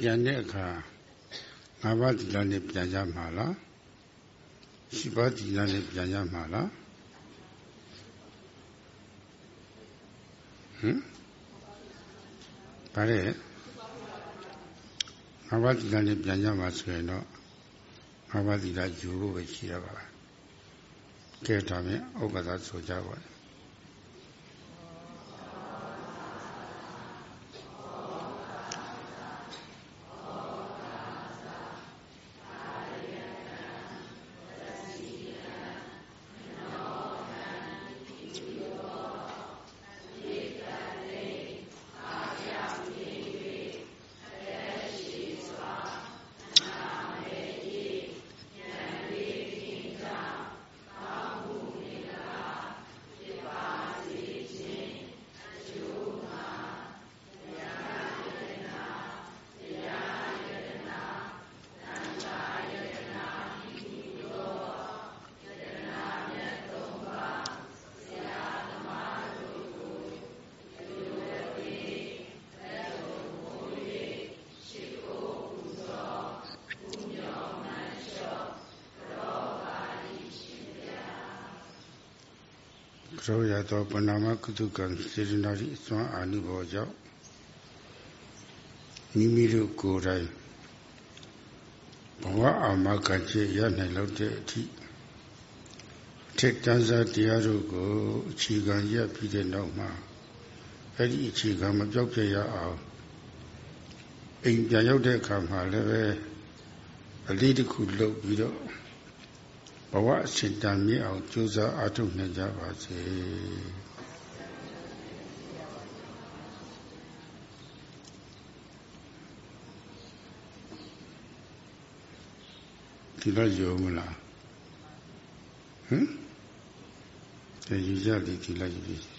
ပြန်တဲ့အခါငါးပါးသီလနဲ့ပြန်ကြမှာလားရှိပါးသီလနဲ့ပြန်ကြမှာလားဟမ်ဗါလဲငါးပါးသီလနဲ့ပြန်ကြမှာဆိုရင်တော့ငါးပါးသီလယူဖို့ပဲရှိရပါကဲဒါမြင်ဥပ္ပဒါဆိုကြပါ သောပဏာမကုသကံစေတနာ၏အစွမ်းအာနုဘောကြောင့်မိမိတို့ကိုယ်တိုင်ဘဝအာမခံချက်ရနိုင်လို့တဲ့အထိထက်တန်းစားတရားတို့ကိုအခြေခံရပြီးတဲ့နောက်မှာအဲ့ဒီအခြေခံမပြောက်ပြရအောင်အိမ်ပြန်ရောက်တဲ့အခါမှာလည်းပဲအလေးတစ်ခုလုပ်ပြီးတော့ ဘဝအရှင်တန်မြင့်အောင်ကြိုးစားအားထုတ်နိုင်ကြပါစေဒီလိုယုံမလားဟမ်ဒီယူကြဒီဒီလိုက်ယူ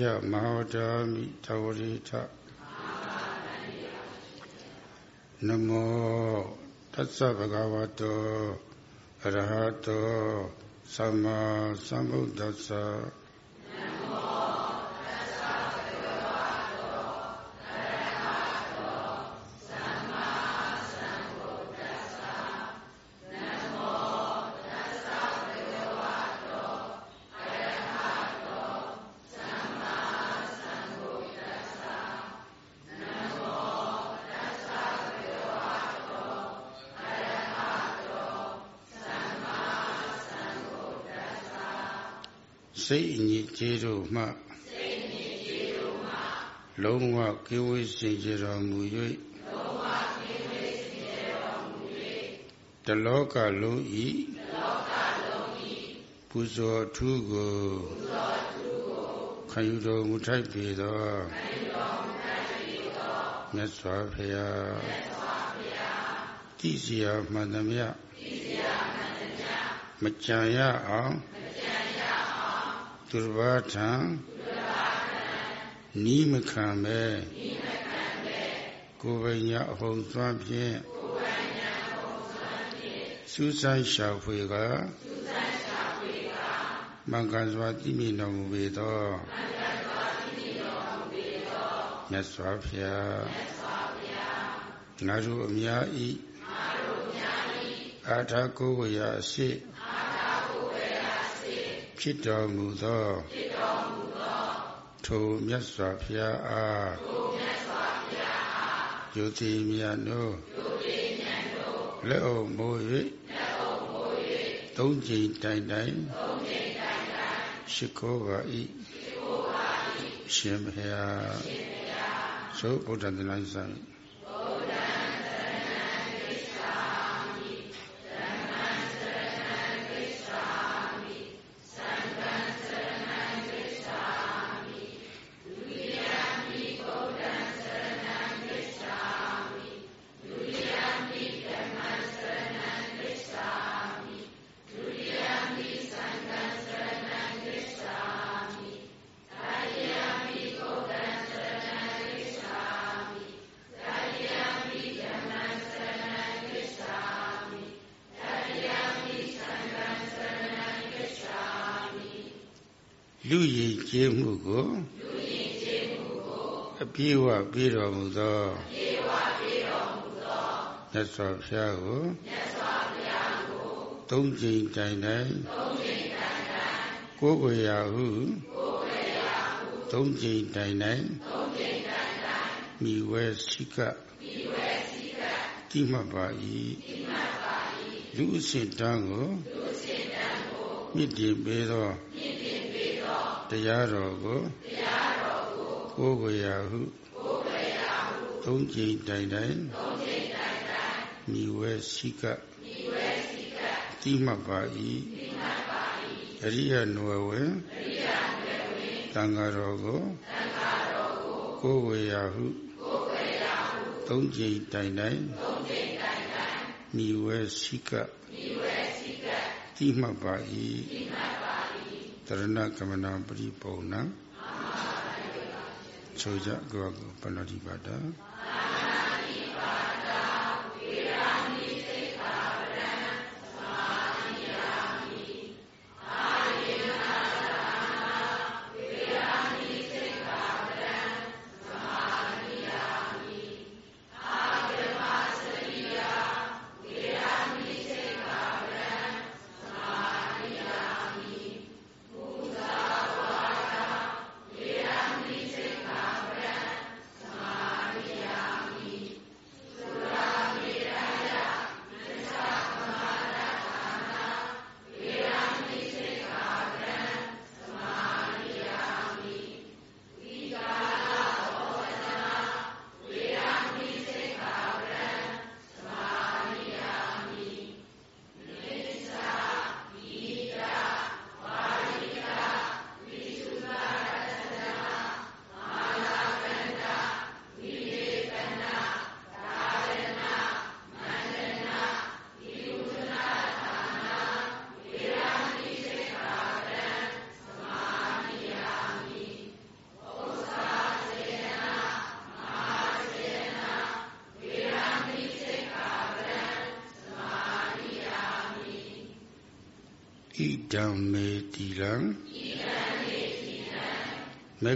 ယမဟာတာမိသဝရိထနမောတသဗ္ဗဂဝတောအရဟတောသမ္မာသမ္ဗုဒ္ဓဆာ စင်ကြယ်တော်မူ၍လုံးဝကင်းဝေးစင်ကြယ်တော်မူ၍တလောကလုံးဤတလောကလုံးဤပူဇော်ထူးကိုပူဇော်ထူးကိုခံယူတော်မူထိုက်ပေသောခံယူတော်မူထိုက်ပေသောမြတ်စွာဘုရားမြတ်စွာဘုရားတည်စီယာမှန်သမျှတည်စီယာမှန်သမျှမကြံရအောင်သူတစ်ပါးထံနီးမခံပဲ ကိုယ်ပညာအဟုန်သွမ်းဖြင့်စူးစိုက်ရှာဖွေကမင်္ဂန်စွာတိမိတော်မူပေသောမြတ်စွာဘုရားငါတို့အများဤအာထာကိုဝေယအရှိဖြစ်တော်မူသောဖြစ်တော်မူသောထိုမြတ်စွာဘုရားအားထိုမြတ်စွာဘုရားအား ယုတိမြတ်တို့ယုတိမြတ်တို့လက်အုပ်မိုး၍လက်အုပ်မိုး၍သုံးကြိမ်တိုင်တိုင်သုံးကြိမ်တိုင်တိုင်ရှိခိုးပါ၏ရှိခိုးပါ၏ရှင်ဘုရားရှင်ဘုရားသုဗုဒ္ဓသနာ့ဆိုင် လူရည်ကျေးမှုကိုလူရည်ကျေးမှုကိုအပြည့်ဝပြီးတော်မူသောအပြည့်ဝပြီးတော်မူသောမြတ်စွာဘုရားကိုမြတ်စွာဘုရားကိုသုံးကြိမ်တိုင်တိုင်သုံးကြိမ်တိုင်တိုင်ကိုယ်ကိုယ်ရာဟုကိုယ်ကိုယ်ရာဟုသုံးကြိမ်တိုင်တိုင်သုံးကြိမ်တိုင်တိုင်မိဝဲစိကမိဝဲစိကတိမှတ်ပါ၏တိမှတ်ပါ၏လူအစဉ်တန်းကိုလူအစဉ်တန်းကိုမြင့်တင်ပေးသောမြင့်တင် တရားတော်ကိုတရားတော်ကိုကိုယ်ကိုယ်ရာဟုကိုယ်ကိုယ်ရာဟုသုံးကြိမ်တိုင်တိုင်သုံးကြိမ်တိုင်တိုင်မိဝဲစိကမိဝဲစိကတိမှတ်ပါ၏တိမှတ်ပါ၏အရိယနဝဝေအရိယနဝဝေသံဃာတော်ကိုသံဃာတော်ကိုကိုယ်ကိုယ်ရာဟုကိုယ်ကိုယ်ရာဟုသုံးကြိမ်တိုင်တိုင်သုံးကြိမ်တိုင်တိုင်မိဝဲစိကမိဝဲစိကတိမှတ်ပါ၏တိမှ တ်ပါတရဏကမနာပရိပုံနာဆိုကြကောကောပဏ္ဍိပါဒာ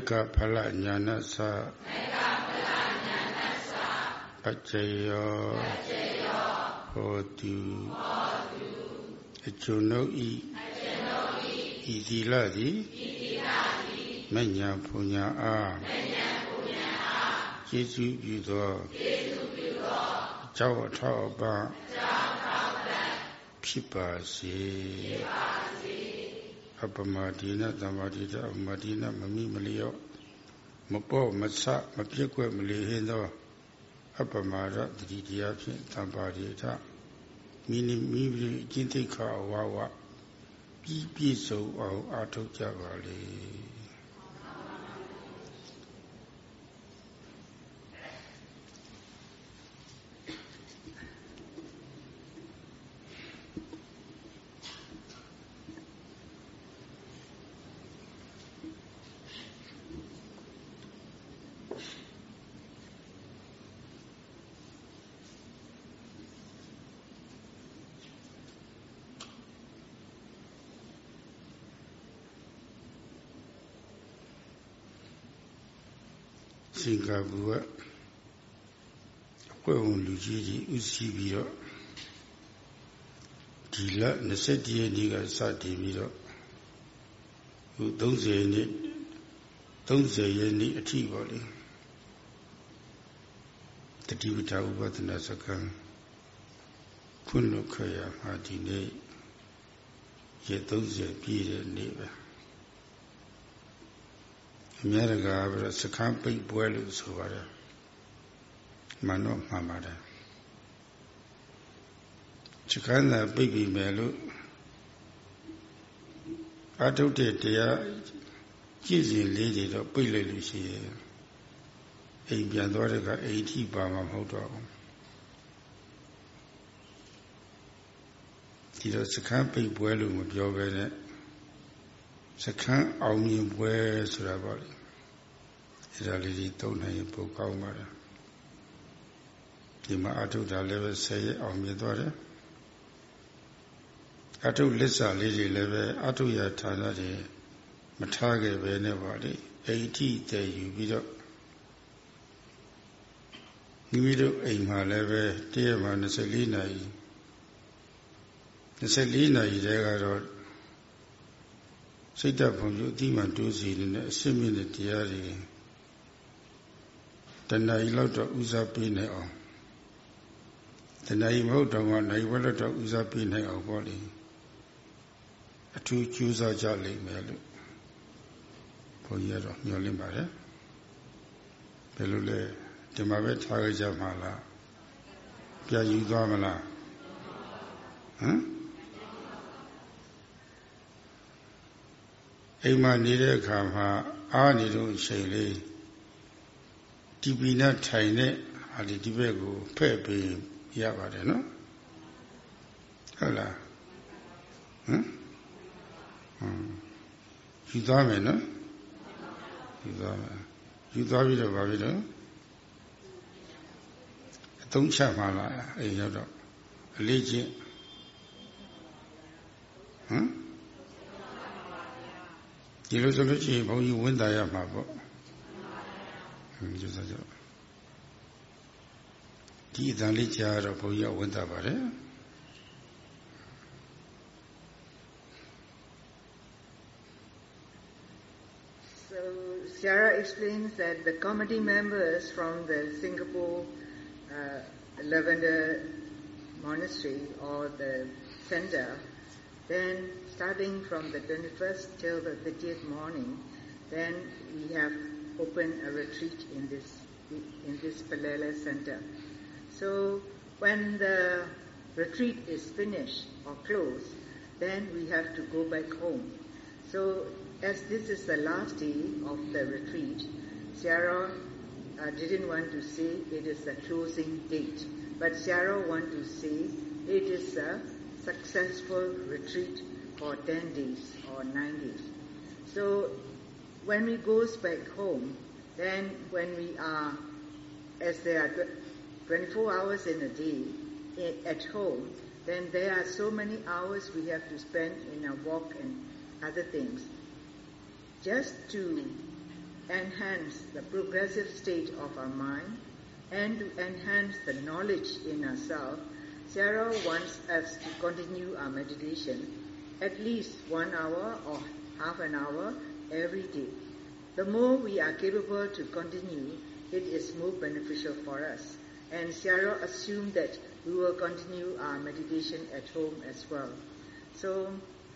ကဖလညာနသမေကဖလညာနသပัจเจယောပัจเจယောဟောတုဟောတုအကျွန်ုပ်ဤအကျွန်ုပ်ဤဤသီလသည်ဤသီလသည်မညာပူညာအားမညာပူညာအားကျေးဇူးပြုသောကျေးဇူးပြုသောအကြောင်းအထောက်အပံ့အကြောင်းအထောက်အပံ့ဖြစ်ပါစေဖြစ်ပါ အပမဒီနသမာဓိတအမဒီနမမိမလျော့မပေါ့မဆမပြက်ွက်မလီဟင်းသောအပမာရတတိတရားဖြင့်သံပါရိထမိနိမိမိအကျင့်သိက္ခာဝါဝပြီးပြည့်စုံအောင်အားထုတ်ကြပါလေ စင်ကာပူကအကွက်ဝင်လူကြီးကြီးဥစည်းပြီးတော့ဒီလ27ရက်နေ့ကစတည်ပြီးတော့ခု30ရက်နေ့30ရက်နေ့အထိပေါ့လေတတိပဋ္ဌာဥပဒနာစကံဖွင့်လို့ခရမှာဒီနေ့ရက်30ပြည့်တဲ့နေ့ပဲအ များတကာပြီးတော့စခန်းပိတ်ပွဲလို့ဆိုပါတယ်မှန်တော့မှန်ပါတယ်စခန်းသာပိတ်ပြီမယ်လို့အထုတ်တဲ့တရားကြည့်စဉ်လေးတွေတော့ပိတ်လိုက်လို့ရှိရဲ့အိမ်ပြန်သွားတဲ့ကအိမ်ထိပါမှာမဟုတ်တော့ဘူးဒီတော့စခန်းပိတ်ပွဲလို့မပြောဘဲနဲ့ စခန်းအောင်မြင်ပွဲဆိုတာပေါ့လေအဲ့ဒါလေးကြီးသုံးနိုင်ရင်ပိုကောင်းပါတယ်ဒီမှာအထုတာလည်းပဲဆယ်ရက်အောင်မြင်သွားတယ်အထုလစ္စာလေးတွေလည်းပဲအထုရဌာနတွေမထားခဲ့ပဲနဲ့ပါလေအိဋ္ဌိတည်ယူပြီးတော့မိမိတို့အိမ်မှာလည်းပဲတရက်မှာ24နာရီ24နာရီတည်းကတော့ စိတ်တဘုံယူအတိမှတိုးစီနေတဲ့အစစ်မြင့်တဲ့တရားတွေတဏှာကြီးလောက်တော့ဥစားပေးနိုင်အောင်တဏှာကြီးမဟုတ်တော့မှနိုင်ဘက်လောက်တော့ဥစားပေးနိုင်အောင်ပေါ့လေအထူးကြိုးစားကြလိမ့်မယ်လို့ဘုန်းကြီးကတော့ညွှန်လင်းပါတယ်ဘယ်လိုလဲဒီမှာပဲထားကြကြမှာလားပြန်ယူသွားမလားဟမ် အိမ်မှာနေတဲ့အခါမှာအားနေတော့အချိန်လေးဒီပီနထိုင်တဲ့ဟာဒီဒီဘက်ကိုဖဲ့ပေးရပါတယ်နော်ဟုတ်လားဟမ်ဟမ်ယူသွားမယ်နော်ယူသွားမယ်ယူသွားပြီးတော့ဗာပြီတော့အသုံးချမှလာအိမ်ရောက်တော့အလေးချင်းဟမ် ဒီလိုဆိုလို့ရှိရင်ဘုန်းကြီးဝန်တာရမှာပေါ့ဟင်းကျစားကြဒီအတန်လေးကြားတော့ဘုန်းကြီးဝန်တာပါတယ် Sarah explains that the committee members from the Singapore uh, Lavender Monastery or the center, then starting from the 21st till the 30th morning, then we have opened a retreat in this in this Palela center. So when the retreat is finished or closed, then we have to go back home. So as this is the last day of the retreat, Sarah uh, didn't want to say it is the closing date, but Sarah wanted to say it is a successful retreat for 10 days or 9 days. So when we goes back home, then when we are, as there are 24 hours in a day eh, at home, then there are so many hours we have to spend in a walk and other things just to enhance the progressive state of our mind and to enhance the knowledge in ourselves, Sarah wants us to continue our meditation at least one hour or half an hour every day. The more we are capable to continue, it is more beneficial for us. And Sarah assumed that we will continue our meditation at home as well. So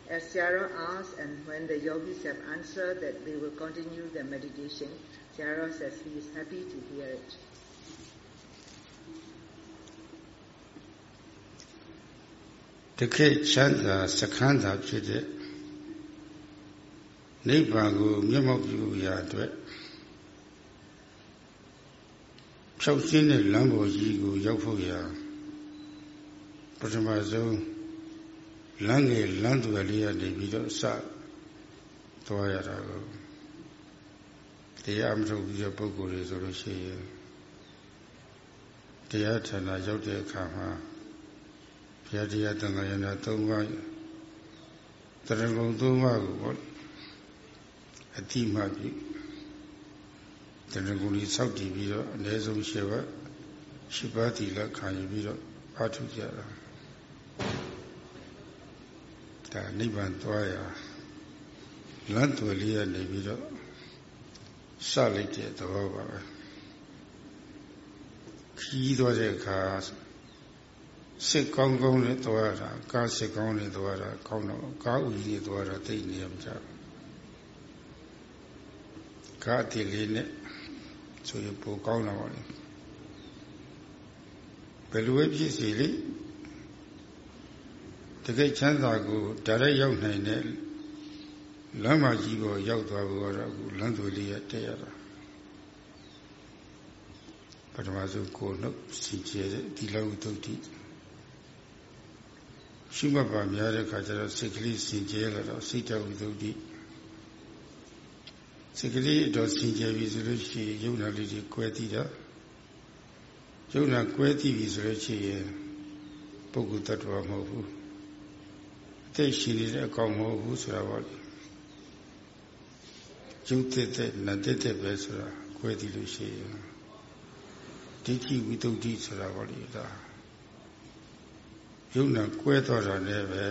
as Sarah asked, and when the yogis have answered that they will continue their meditation, Sarah says he is happy to hear it. တခေတ်ချမ်းသာစခန်းသာဖြစ်တဲ့နိဗ္ဗာန်ကိုမျက်မှောက်ပြုရာအတွက်ဖြောက်ရှင်းတဲ့လမ်းပေါ်ကြီးကိုရောက်ဖို့ရာပထမဆုံးလမ်းငယ်လမ်းသူလေးကနေပြီးတော့စသွားရတာကိုတရားမထုတ်ပြီးတဲ့ပုဂ္ဂိုလ်တွေဆိုလို့ရှိရင်တရားဌာနရောက်တဲ့အခါမှာ ဘုရားတရားသံဃာယနာ၃ပါးတရဏဂုံ၃ပါးကိုပေါ့အတိမပြုတရဏဂုံကြီးစောက်တည်ပြီးတော့အ ਨੇ ဆုံး၈ပါး၈ပါးတည်လက်ခံယူပြီးတော့အားထုတ်ကြတာဒါနိဗ္ဗာန်သွားရလမ်းတော်လေးရနေပြီးတော့စလိုက်တဲ့သဘောပါပဲခီးသွားတဲ့အခါ စစ်ကောင်းကောင်းနဲ့သွားတာကားစစ်ကောင်းနဲ့သွားတာကောင်းတော့ကားဦးကြီးသွားတာသိနေရမှာကားတိလေးနဲ့ဆိုရင်ပိုကောင်းတော့ပါလေဘယ်လိုပဲဖြစ်စီလေတကယ်ချမ်းသာကိုဒါရက်ရောက်နိုင်တဲ့လမ်းမကြီးပေါ်ရောက်သွားဖို့ကတော့အခုလမ်းသွေးလေးရတက်ရတာပထမဆုံးကိုနှုတ်စီကျဲတဲ့ဒီလောက်သုတ်တိ ရှိမှတ်ပါများတဲ့ခါကျတော့စိတ်ကလေးစီကျဲလာတော့စိတ်တဝိသုတ်တိစိတ်ကလေးတော့စီကျဲပြီဆိုလို့ရှိရင်ယုံနာလေးတွေကွဲတည်တာယုံနာကွဲတည်ပြီဆိုလို့ရှိရင်ပုဂ္ဂိုလ်တ attva မဟုတ်ဘူးအသက်ရှင်နေတဲ့အကောင်မဟုတ်ဘူးဆိုတာပါလေယုတ်တဲ့တဲ့နတ်တဲ့တဲ့ပဲဆိုတာခွဲတည်လို့ရှိရင်ဒိဋ္ဌိဝိတုဒ္ဓိဆိုတာပေါ့လေဒါ ယုံနာကွဲသွားတာနဲ့ပဲ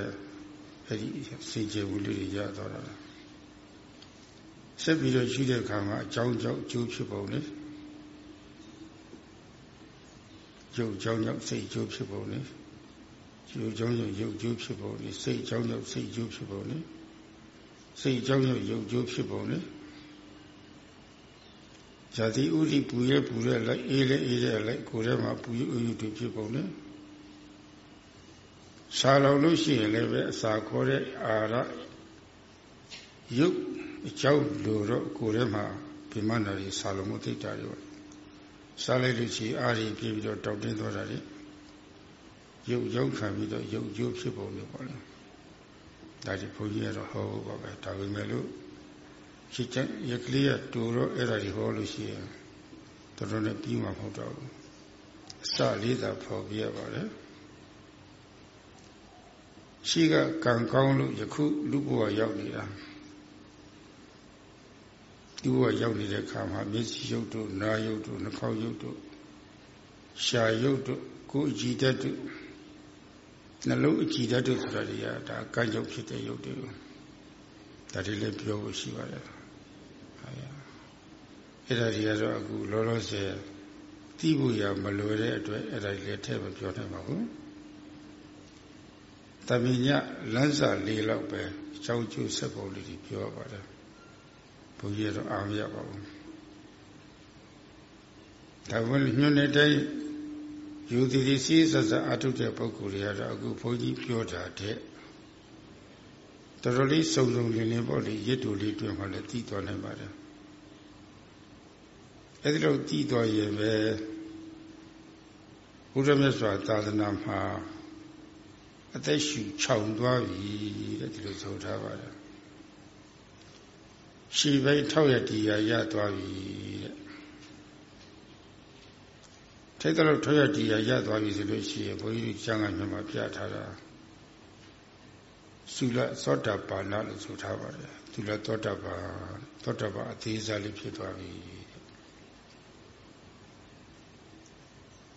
အဲ့ဒီစိတ်ကျေဝလေးတွေရသွားတာဆက်ပြီးတော့ရှိတဲ့အခါမှာအကြောင်းကြောင့်အကျိုးဖြစ်ပုံလေယုတ်ကြောင့်ကြောင့်စိတ်အကျိုးဖြစ်ပုံလေယုတ်ကြောင့်ကြောင့်ယုတ်အကျိုးဖြစ်ပုံလေစိတ်အကြောင်းကြောင့်စိတ်အကျိုးဖြစ်ပုံလေစိတ်အကြောင်းကြောင့်ယုတ်အကျိုးဖြစ်ပုံလေဇာတိဥဒိပူရဲပူရဲလိုက်အေးလဲအေးရဲလိုက်ကိုယ်ထဲမှာပူရဥယုတွေဖြစ်ပုံနဲ့ စားလောက်လို့ရှိရင်လည်းပဲအစာခေါ်တဲ့အာရရုပ်အကြောင်းလိုတော့ကိုယ်ထဲမှာပြမနာရီစားလုံးမသိတာရောစားလိုက်လို့ရှိရင်အာရီပြေးပြီးတော့တောက်တင်းသွားတာလေရုပ်ရောက်ခံပြီးတော့ရုပ်ကျိုးဖြစ်ပုံလို့ပေါ့လေဒါဒီဘုန်းကြီးကတော့ဟောဖို့ပါပဲဒါပေမဲ့လို့ရှိချက်ရကလေးကတူတော့အဲ့ဒါကြီးဟောလို့ရှိရင်တော်တော်နဲ့ပြီးမှမဟုတ်တော့ဘူးအစလေးသာဖော်ပြရပါတယ် ရှိကကံကောင်းလို့ယခုလူဘဝရောက်နေတာဒီဘဝရောက်နေတဲ့ခါမှာမျက်စိရုပ်တို့နားရုပ်တို့နှာခေါင်းရုပ်တို့ရှားရုပ်တို့ကိုယ်အကြည်တတ်တို့နှလုံးအကြည်တတ်တို့ဆိုတာတွေကဒါကံကြောင့်ဖြစ်တဲ့ရုပ်တွေဒါတွေလည်းပြောဖို့ရှိပါတယ်အဲ့ဒါတွေကတော့အခုလောလောဆယ်သိဖို့ရမလွယ်တဲ့အတွက်အဲ့ဒါတွေလည်းထည့်မပြောနိုင်ပါဘူး တပညလမ်းစာလေးလောက်ပဲအကြောင်းကျိုးဆက်ပုံလေးတွေပြောပါတယ်ဘုန်းကြီးတော့အားမရပါဘူးဒါပေမဲ့ညွှန်နေတဲ့ယူသည်ဒီစီးဆက်ဆက်အထုတဲ့ပုဂ္ဂိုလ်တွေကတော့အခုဘုန်းကြီးပြောတာတဲ့တော်တော်လေးစုံစုံလင်းလင်းပေါ့လေရစ်တူလေးတွေ့မှလည်းသိသွားနိုင်ပါတယ်အဲဒီလိုတည်တော်ရင်ပဲဘုရားမြတ်စွာသာသနာမှာ အသက်ရှူခြောင်သွားပြီတဲ့ဒီလိုဆိုထားပါတယ်ရှီဘိထောက်ရတရားရသွားပြီတဲ့ထိတ်တော်ထောက်ရတရားရသွားပြီဆိုလို့ရှိရင်ဘုန်းကြီးကျမ်းဂန်မှာပြထားတာသုလသောတာပန်လို့ဆိုထားပါတယ်သုလသောတာပန်သောတာပန်အသေးစားလေးဖြစ်သွားပြီ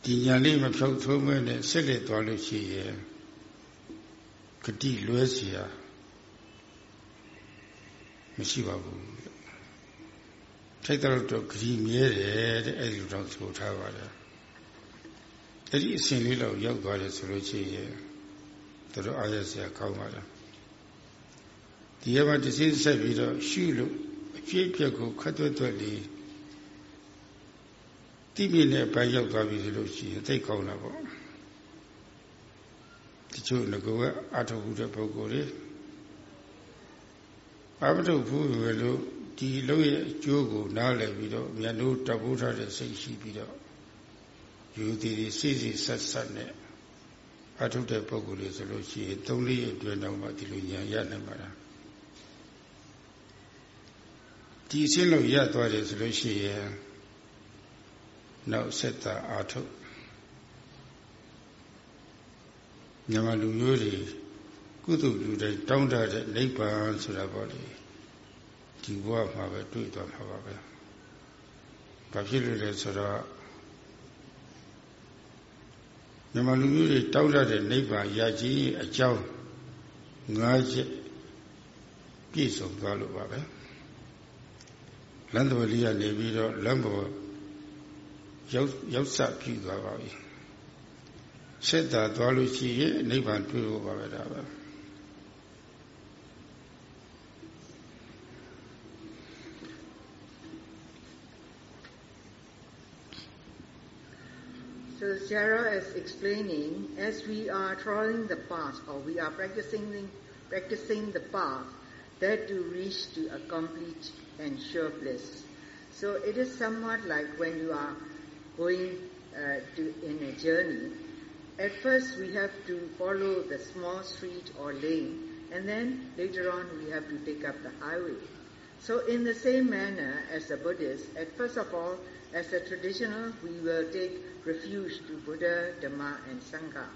ဒီညာလေးမဖြောက်သုံးမဲနဲ့ဆက်လက်သွားလို့ရှိရင်ဂ တိလွဲเสียမရှိပါဘူးထိုက်တော့တော့ဂတိမြဲတယ်တဲ့အဲ့ဒီတော့ဆိုထားပါတယ်အဲ့ဒီအစဉ်လေးတော့ရောက်သွားတယ်ဆိုလို့ရှိရင်တို့အားရစရာကောင်းပါလားဒီရမှာတစ်စိဆက်ပြီးတော့ရှုလို့အပြည့်အပြည့်ကိုခတ်သွက်သွက်လေးတိပြည့်နဲ့ပန်းရောက်သွားပြီဆိုလို့ရှိရင်သိကောင်းတာပေါ့တ ချို့ငကောကအထုပ်ဘူးတဲ့ပုဂ္ဂိုလ်တွေအမထုပ်ဘူးပဲလို့ဒီလုံးရဲ့အကျိုးကိုနားလည်ပြီးတော့မြတ်တို့တပုထားတဲ့စိတ်ရှိပြီးတော့ယူသည်ဒီစိစိဆက်ဆက်နဲ့အထုပ်တဲ့ပုဂ္ဂိုလ်တွေဆိုလို့ရှိရင်သုံးလေးအတွင်းတော့မှဒီလိုဉာဏ်ရနိုင်ပါလားဒီအရှင်းလို့ရသွားတယ်ဆိုလို့ရှိရင်နောက်ဆက်တာအာထုတ် မြန်မာလူမျိုးတွေကုသလူတွေတောင်းတတဲ့နိဗ္ဗာန်ဆိုတာပေါ့လေဒီဘဝမှာပဲတွေ့သွားမှာပါပဲ။ဘာဖြစ်လို့လဲဆိုတော့မြန်မာလူမျိုးတွေတောင်းတတဲ့နိဗ္ဗာန်ရကြီးအကြောင်း၅ချက်ပြည့်စုံသွားလို့ပါပဲ။လမ်းတော်လေးကနေပြီးတော့လမ်းပေါ်ရောက်ရောက်စပြုသွားပါပြီ ဆက်တာသွားလို့ရှိရင်နိဗ္ဗာန်တွေ့ဖို့ပါပဲဒါပဲ So Sarah is explaining, as we are trolling the path or we are practicing the, practicing the path, that to reach to a complete and sure bliss. So it is somewhat like when you are going uh, to, in a journey. at first we have to follow the small street or lane and then later on we have to take up the highway. So in the same manner as a Buddhist, at first of all, as a traditional, we will take refuge to Buddha, Dhamma, and Sangha.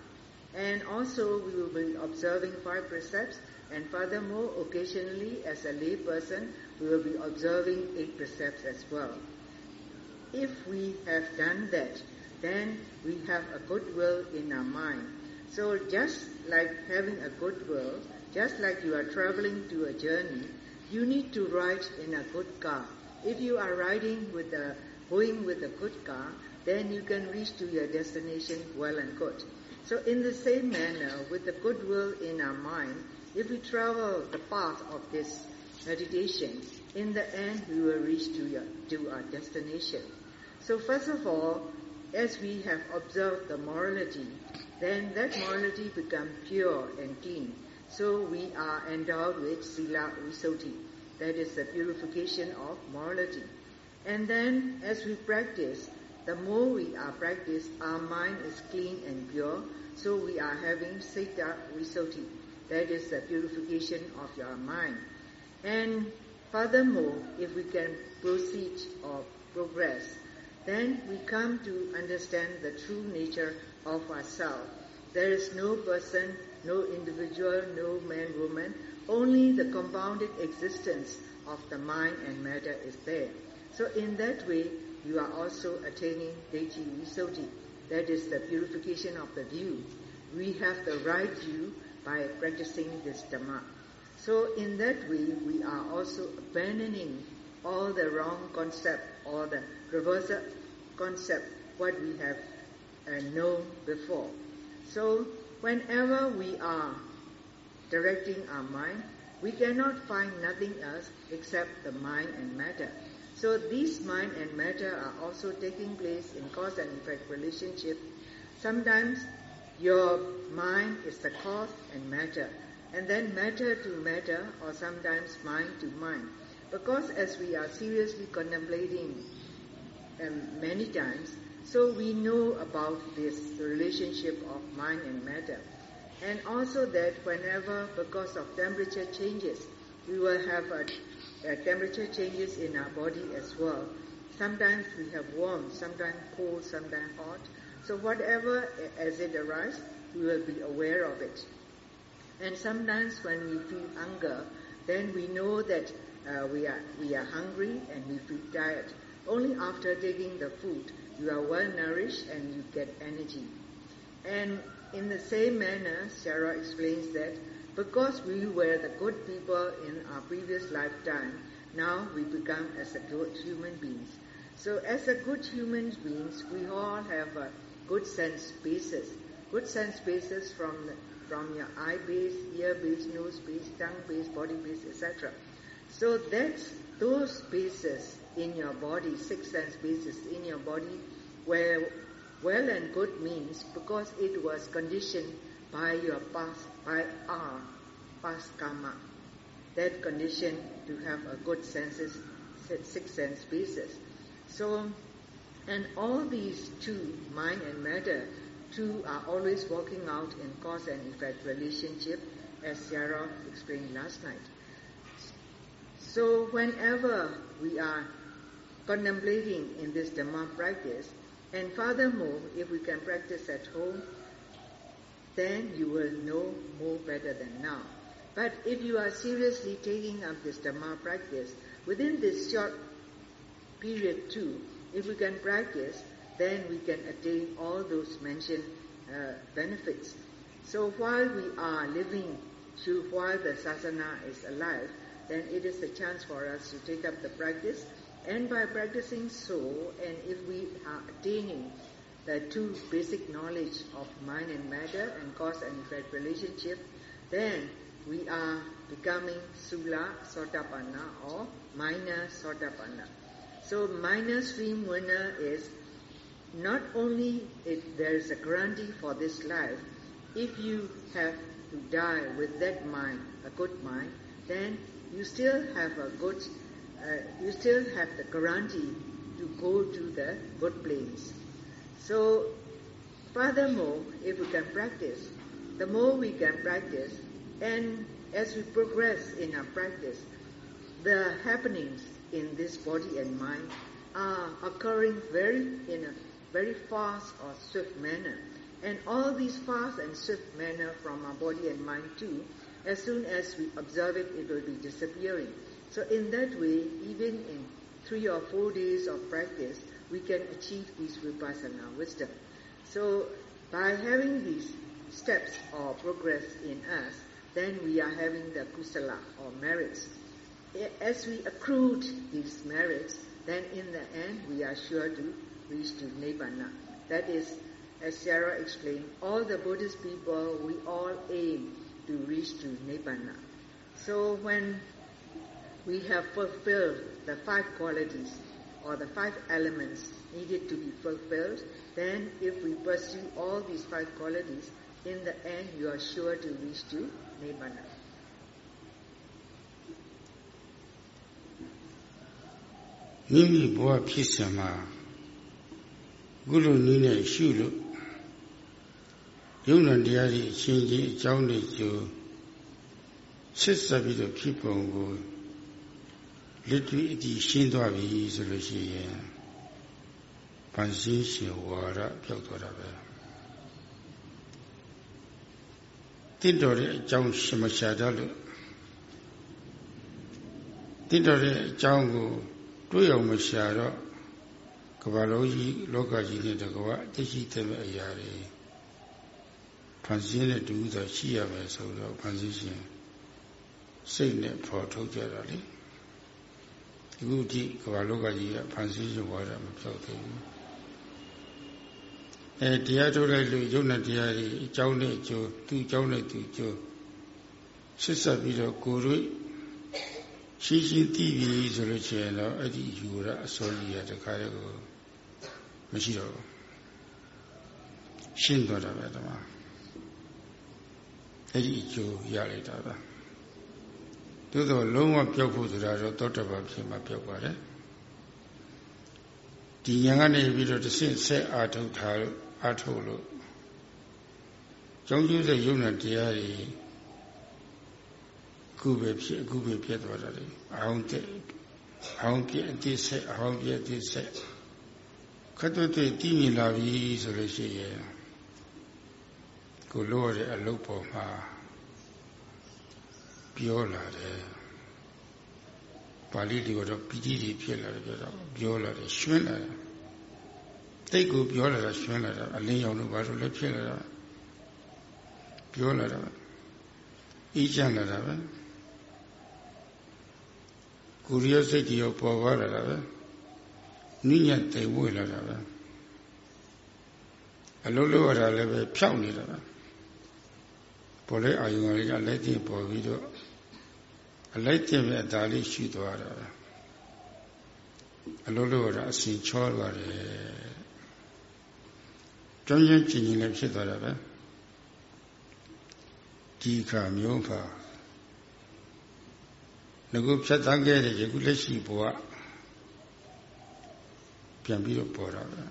And also, we will be observing five precepts, and furthermore, occasionally, as a lay person, we will be observing eight precepts as well. If we have done that, then we have a goodwill in our mind. So just like having a good will, just like you are traveling to a journey, you need to ride in a good car. If you are riding with a going with a good car, then you can reach to your destination well and good. So in the same manner, with the goodwill in our mind, if we travel the path of this meditation, in the end we will reach to, your, to our destination. So first of all, as we have observed the morality, then that morality become pure and clean. So we are endowed with sila visuddhi, that is the purification of morality. And then as we practice, the more we are practiced, our mind is clean and pure, so we are having Sita Visuddhi. That is the purification of your mind. And furthermore, if we can proceed or progress, then we come to understand the true nature of ourselves. There is no person, no individual, no man, woman, only the compounded existence of the mind and matter is there. So in that way, you are also attaining Deji Visuddhi. That is the purification of the view. We have the right view by practicing this Dhamma. So in that way, we are also abandoning all the wrong concept or the reverse concept what we have uh, known before. So whenever we are directing our mind, we cannot find nothing else except the mind and matter. So these mind and matter are also taking place in cause and effect relationship. Sometimes your mind is the cause and matter, and then matter to matter, or sometimes mind to mind. Because as we are seriously contemplating um, many times, so we know about this relationship of mind and matter. And also that whenever, because of temperature changes, we will have a uh, temperature changes in our body as well. Sometimes we have warm, sometimes cold, sometimes hot. So whatever as it arises, we will be aware of it. And sometimes when we feel hunger, then we know that uh, we are we are hungry and we feel tired. Only after taking the food, you are well nourished and you get energy. And in the same manner, Sarah explains that because we were the good people in our previous lifetime, now we become as a good human beings. So as a good human beings, we all have a good sense basis. Good sense basis from the, from your eye base, ear base, nose base, tongue base, body base, etc. So that's those bases in your body, six sense bases in your body, where well and good means because it was conditioned by your past, by our past karma. That condition to have a good senses, six sense basis. So, and all these two, mind and matter, two are always working out in cause and effect relationship, as Sarah explained last night. So whenever we are contemplating in this Dhamma practice, and furthermore, if we can practice at home, then you will know more better than now. But if you are seriously taking up this Dhamma practice, within this short period too, if we can practice, then we can attain all those mentioned uh, benefits. So while we are living while the sasana is alive, then it is a chance for us to take up the practice And by practicing so, and if we are attaining the two basic knowledge of mind and matter and cause and effect relationship, then we are becoming Sula Sotapanna or minor Sotapanna. So minor stream winner is not only if there is a guarantee for this life, if you have to die with that mind, a good mind, then you still have a good, uh, you still have the guarantee to go to the good place. So, furthermore, if we can practice, the more we can practice, and as we progress in our practice, the happenings in this body and mind are occurring very in a very fast or swift manner. And all these fast and swift manner from our body and mind too, as soon as we observe it, it will be disappearing. So in that way, even in three or four days of practice, we can achieve this vipassana wisdom. So by having these steps or progress in us, then we are having the kusala or merits. As we accrued these merits, then in the end we are sure to reach to Nibbana. That is, as Sarah explained, all the Buddhist people, we all aim to reach to Nibbana. So when we have fulfilled the five qualities or the five elements needed to be fulfilled, then if we pursue all these five qualities, in the end you are sure to reach to Nibbana. မိမိဘဝဖြစ်စမှာကုလိုနည်းနဲ့ရှုလို့ ယုံနာတရားကြီးအချင်းချင်းအကြောင်းတွေကျိုးဆက်ဆက်ပြီးတော့ဖြစ်ပုံကိုလက်တွေ့အတည်ရှင်းသွားပြီဆိုလို့ရှိရင်ပန်ရှင်းရှင်ဝါရပြောက်သွားတာပဲတင့်တော်တဲ့အကြောင်းရှမရှာတတ်လို့တင့်တော်တဲ့အကြောင်းကိုတွေးအောင်မရှာတော့ကဘာလုံးကြီးလောကကြီးနဲ့တကွာသိရှိတဲ့အရာတွေ ဖန်ဆင်းတဲ့တူဆိုရှိရမယ်ဆိုတော့ဖန်ဆင်းရှင်စိတ်နဲ့ဖော်ထုတ်ကြတာလေအခုကြည့်ကဘာလောကကြီးကဖန်ဆင်းရှင်ဝါဒမပြောက်သေးဘူးအဲတရားထုတ်လိုက်လို့ယုံနဲ့တရားကြီးအကြောင်းနဲ့အကျိုးသူ့အကြောင်းနဲ့သူ့အကျိုးဆက်ဆက်ပြီးတော့ကိုယ်တို့ရှိရှိသိပြီဆိုလို့ရှိရင်တော့အဲ့ဒီယူရအစောကြီးရတခါတည်းကိုမရှိတော့ဘူးရှင်းသွားတာပဲတမ အဲ့ဒီအကျိုးရလိုက်တာပါသို့သောလုံးဝပျောက်ဖို့ဆိုတာတော့တောတပဖြစ်မှပျောက်ပါတယ်ဒီဉာဏ်ကနေပြီးတော့တစ်ဆင့်ဆက်အာထုတ်ထားလို့အာထုတ်လို့ကျောင်းကျိုးတဲ့ယုံနာတရားတွေခုပဲဖြစ်အခုပဲဖြစ်သွားတာလေအောင်တဲ့အောင်ပြည့်အတိဆက်အောင်ပြည့်အတိဆက်ခတ်တွေ့တွေ့တည်မြင်လာပြီဆိုလို့ရှိရင် ကိုလို့ရတဲ့အလုပ်ပေါ်မှာပြောလာတယ်ပါဠိတွေကတော့ပီတိတွေဖြစ်လာတယ်ပြောတော့ပြောလာတယ်ရှင်းလာတယ်တိတ်ကိုပြောလာတာရှင်းလာတာအလင်းရောင်တို့ဘာလို့လဲဖြစ်လာတာပြောလာတာအေးချမ်းလာတာပဲကိုရီးယားစိတ်ကြီးရောပေါ်သွားလာတာပဲနိညာတိမ်ဝေလာတာပဲအလုံးလုံးရတာလည်းပဲဖြောက်နေတာပဲ ပေါ်လဲအာယုံလေးကလက်တင်ပေါ်ပြီးတော့အလိုက်တင်မဲ့အသာလေးရှိသွားတာပဲအလုံးလုံးရတာအစဉ်ချောသွားတယ်ကြောင်းချင်းကျင်ကျင်လည်းဖြစ်သွားတာပဲဒီခါမျိုးပါငခုဖြတ်သန်းခဲ့တဲ့ယခုလက်ရှိဘဝပြန်ပြီးတော့ပေါ်တာပဲ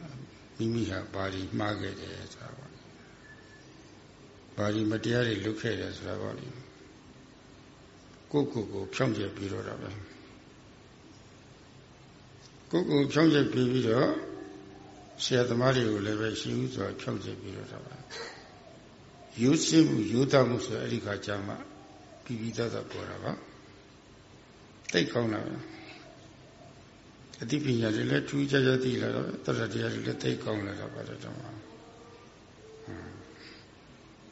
မိမိဟာဘာဒီမှားခဲ့တယ်ဆိုတာပါ ဘာဒီမတရားတွေလုပ်ခဲ့တယ်ဆိုတာပါလေကိုယ့်ကိုယ်ကိုဖြောင့်ကျက်ပြီးတော့တာပဲကိုယ့်ကိုယ်ဖြောင့်ကျက်ပြီးပြီးတော့ဆရာသမားတွေကိုလည်းပဲရှိဦးစွာဖြောင့်ကျက်ပြီးတော့တာပါယူစင်းမှုယူတမှုဆိုအဲ့ဒီခါကျမှပြီးပြီးသားသားပေါ်တာပါတိတ်ကောင်းလာပဲအသိပညာတွေလည်းထူးခြားခြားသိလာတော့တရတရားတွေလည်းတိတ်ကောင်းလာတော့ပါတ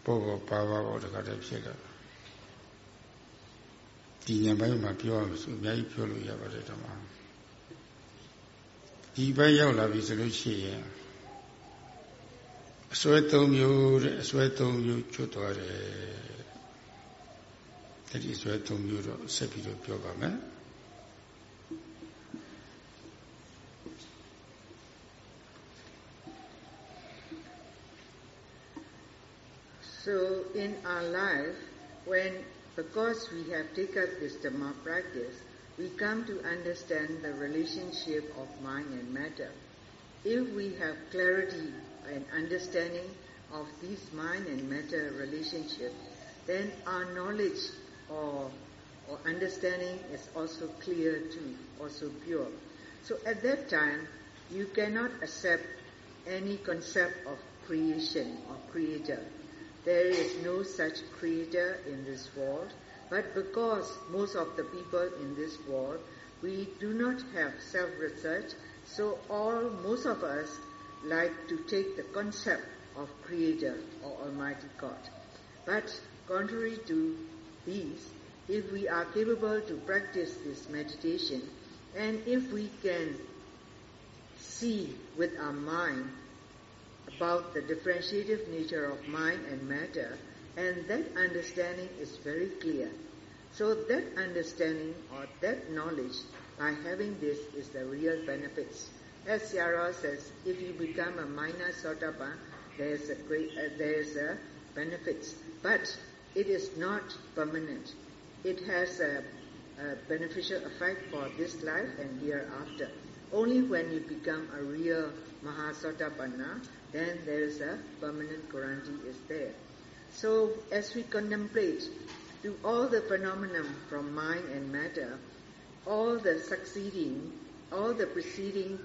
ယ်တော့ပေါ်ပေါ်ပါပါပေါ်တခါတည်းဖြစ်လာဒီညပိုင်းမှာပြောရမယ်ဆိုအများကြီးပြောလို့ရပါတယ်တော့ဒီဘက်ရောက်လာပြီဆိုလို့ရှိရင်အစွဲ၃မျိုးတဲ့အစွဲ၃မျိုးကျွတ်သွားတယ်တတိအစွဲ၃မျိုးတော့ဆက်ပြီးတော့ပြောပါမယ် So in our life, when because we have taken this Dhamma practice, we come to understand the relationship of mind and matter. If we have clarity and understanding of this mind and matter relationship, then our knowledge or, or understanding is also clear too, also pure. So at that time, you cannot accept any concept of creation or creator there is no such creator in this world, but because most of the people in this world, we do not have self-research, so all, most of us like to take the concept of creator or Almighty God. But contrary to these, if we are capable to practice this meditation, and if we can see with our mind about the differentiative nature of mind and matter, and that understanding is very clear. So that understanding or that knowledge, by having this, is the real benefits. As Yara says, if you become a minor sotapan, there's a great, uh, there's a benefits, but it is not permanent. It has a, a beneficial effect for this life and hereafter. Only when you become a real Mahasotapanna, then there is a permanent guarantee is there. So as we contemplate through all the phenomena from mind and matter, all the succeeding, all the preceding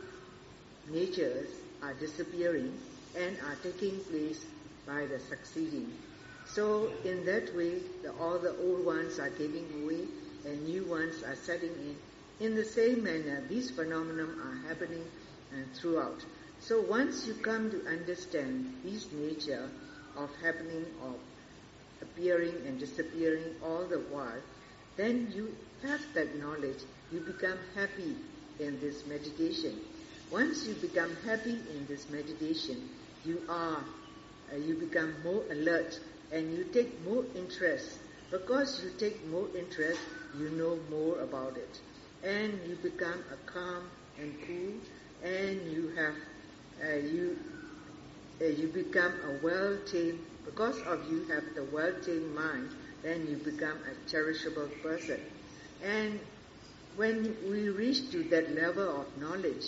natures are disappearing and are taking place by the succeeding. So in that way, the, all the old ones are giving away and new ones are setting in. In the same manner, these phenomena are happening uh, throughout. So once you come to understand this nature of happening, of appearing and disappearing all the while, then you have that knowledge, you become happy in this meditation. Once you become happy in this meditation, you are, uh, you become more alert and you take more interest. Because you take more interest, you know more about it. And you become a calm and cool and you have uh, you uh, you become a well-tamed because of you have the well-tamed mind then you become a cherishable person. And when we reach to that level of knowledge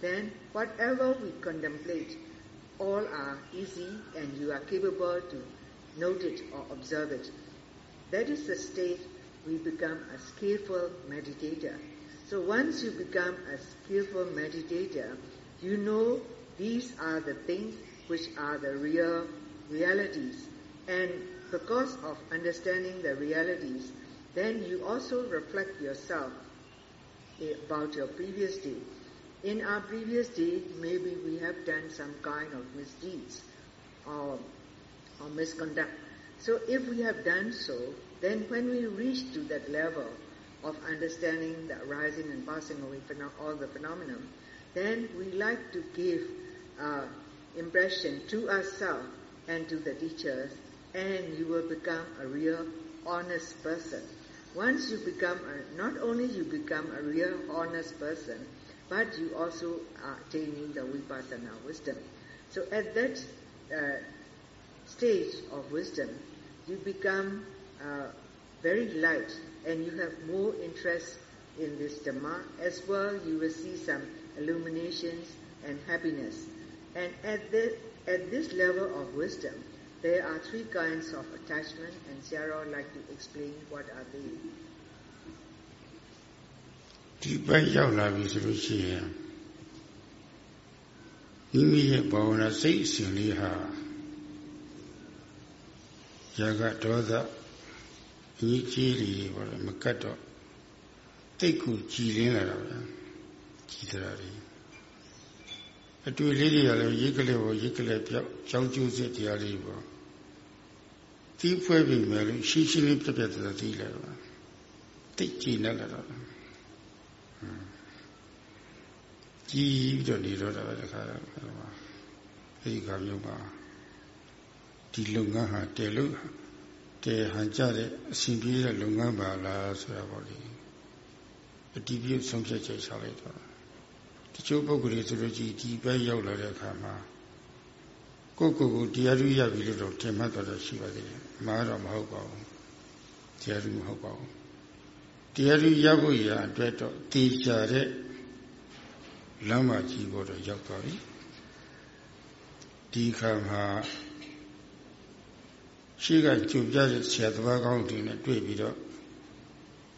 then whatever we contemplate all are easy and you are capable to note it or observe it. That is the state we become a skillful meditator so once you become a skillful meditator you know these are the things which are the real realities. And because of understanding the realities, then you also reflect yourself about your previous day. In our previous day, maybe we have done some kind of misdeeds or, or misconduct. So if we have done so, then when we reach to that level of understanding the arising and passing away of all the phenomena, then we like to give uh, impression to ourselves and to the teachers, and you will become a real honest person. Once you become, a, not only you become a real honest person, but you also are attaining the vipassana wisdom. So at that uh, stage of wisdom, you become uh, very light and you have more interest in this Dhamma. As well, you will see some illuminations and happiness. And at, the, at this level of wisdom, there are three kinds of attachment, and Sarah would like to explain what are they. ဒီဘက်ရောက်လာပြီဆိုလို့ရှိရင်မိမိရဲ့ဘာဝနာစိတ်အစဉ်လေးဟာရာဂဒေါသ အကြီးကြီးတွေပေါ့လေမကတ်တော့တိတ်ကူကြည်လင်းလာတာဗျာကြည်သရာတွေအတွေ့လေးတွေကလည်းရိတ်ကလေးပေါ်ရိတ်ကလေးပြောက်ကြောင်းကျိုးစစ်တရားလေးပေါ့တီးဖွဲပြီမယ်လို့ရှင်းရှင်းလေးပြပြတတ်သိလာတော့တိတ်ကြည်နေလာတော့ကြီးပြီးတော့နေတော့တာပဲတခါအဲ့ဒီကမျိုးပါဒီလုပ်ငန်းဟာတဲလို့ တဲဟန်ကြတဲ့အစဉ်ပြေးတဲ့လုပ်ငန်းပါလားဆိုတာပေါ့လေအတီးပြုတ်ဆုံးဖြတ်ချက်ချလိုက်တော့တချို့ပုဂ္ဂိုလ်တွေဆိုလို့ကြီးဒီပဲရောက်လာတဲ့အခါမှာကိုယ့်ကိုယ်ကိုတရားရရပြီလို့တော့ထင်မှတ်တော့ရှိပါသေးတယ်မှားတော့မဟုတ်ပါဘူးတရားရမဟုတ်ပါဘူးတရားရရဖို့ရအတွက်တော့တေချာတဲ့လမ်းမကြီးပေါ်တော့ရောက်သွားပြီဒီခါမှာ ရှိကကြုံပြတဲ့ဆရာသဘာကောင်းတွေနဲ့တွေ့ပြီးတော့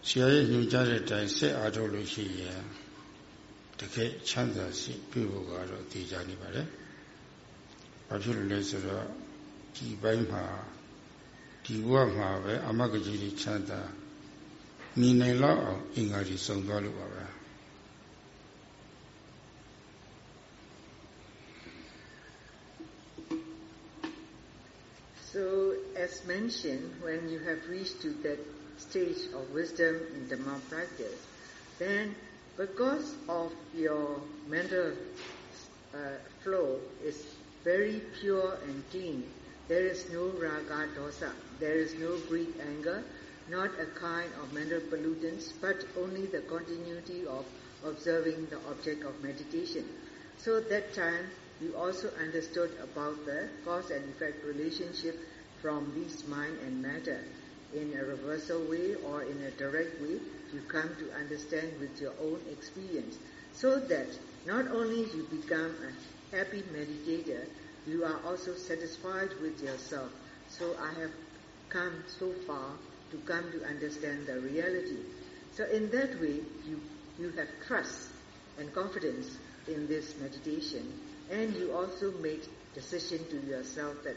ဆရာရဲ့ညွှန်ကြားတဲ့အတိုင်းဆက်အားထုတ်လို့ရှိရင်တကယ်ချမ်းသာစိတ်ပြုဖို့ကတော့သိကြနေပါတယ်။ဘာဖြစ်လို့လဲဆိုတော့ဒီဘက်မှာဒီဘဝမှာပဲအမဂ္ဂကြီးချမ်းသာမြင်နိုင်လောက်အောင်အင်္ဂါကြီးစုံသွားလို့ပါပဲ။ So, as mentioned, when you have reached to that stage of wisdom in Dhamma practice, then because of your mental uh, flow is very pure and clean, there is no raga dosa, there is no greed anger, not a kind of mental pollutants, but only the continuity of observing the object of meditation. So that time you also understood about the cause and effect relationship from this mind and matter. In a reversal way or in a direct way, you come to understand with your own experience. So that not only you become a happy meditator, you are also satisfied with yourself. So I have come so far to come to understand the reality. So in that way, you, you have trust and confidence in this meditation and you also make decision to yourself that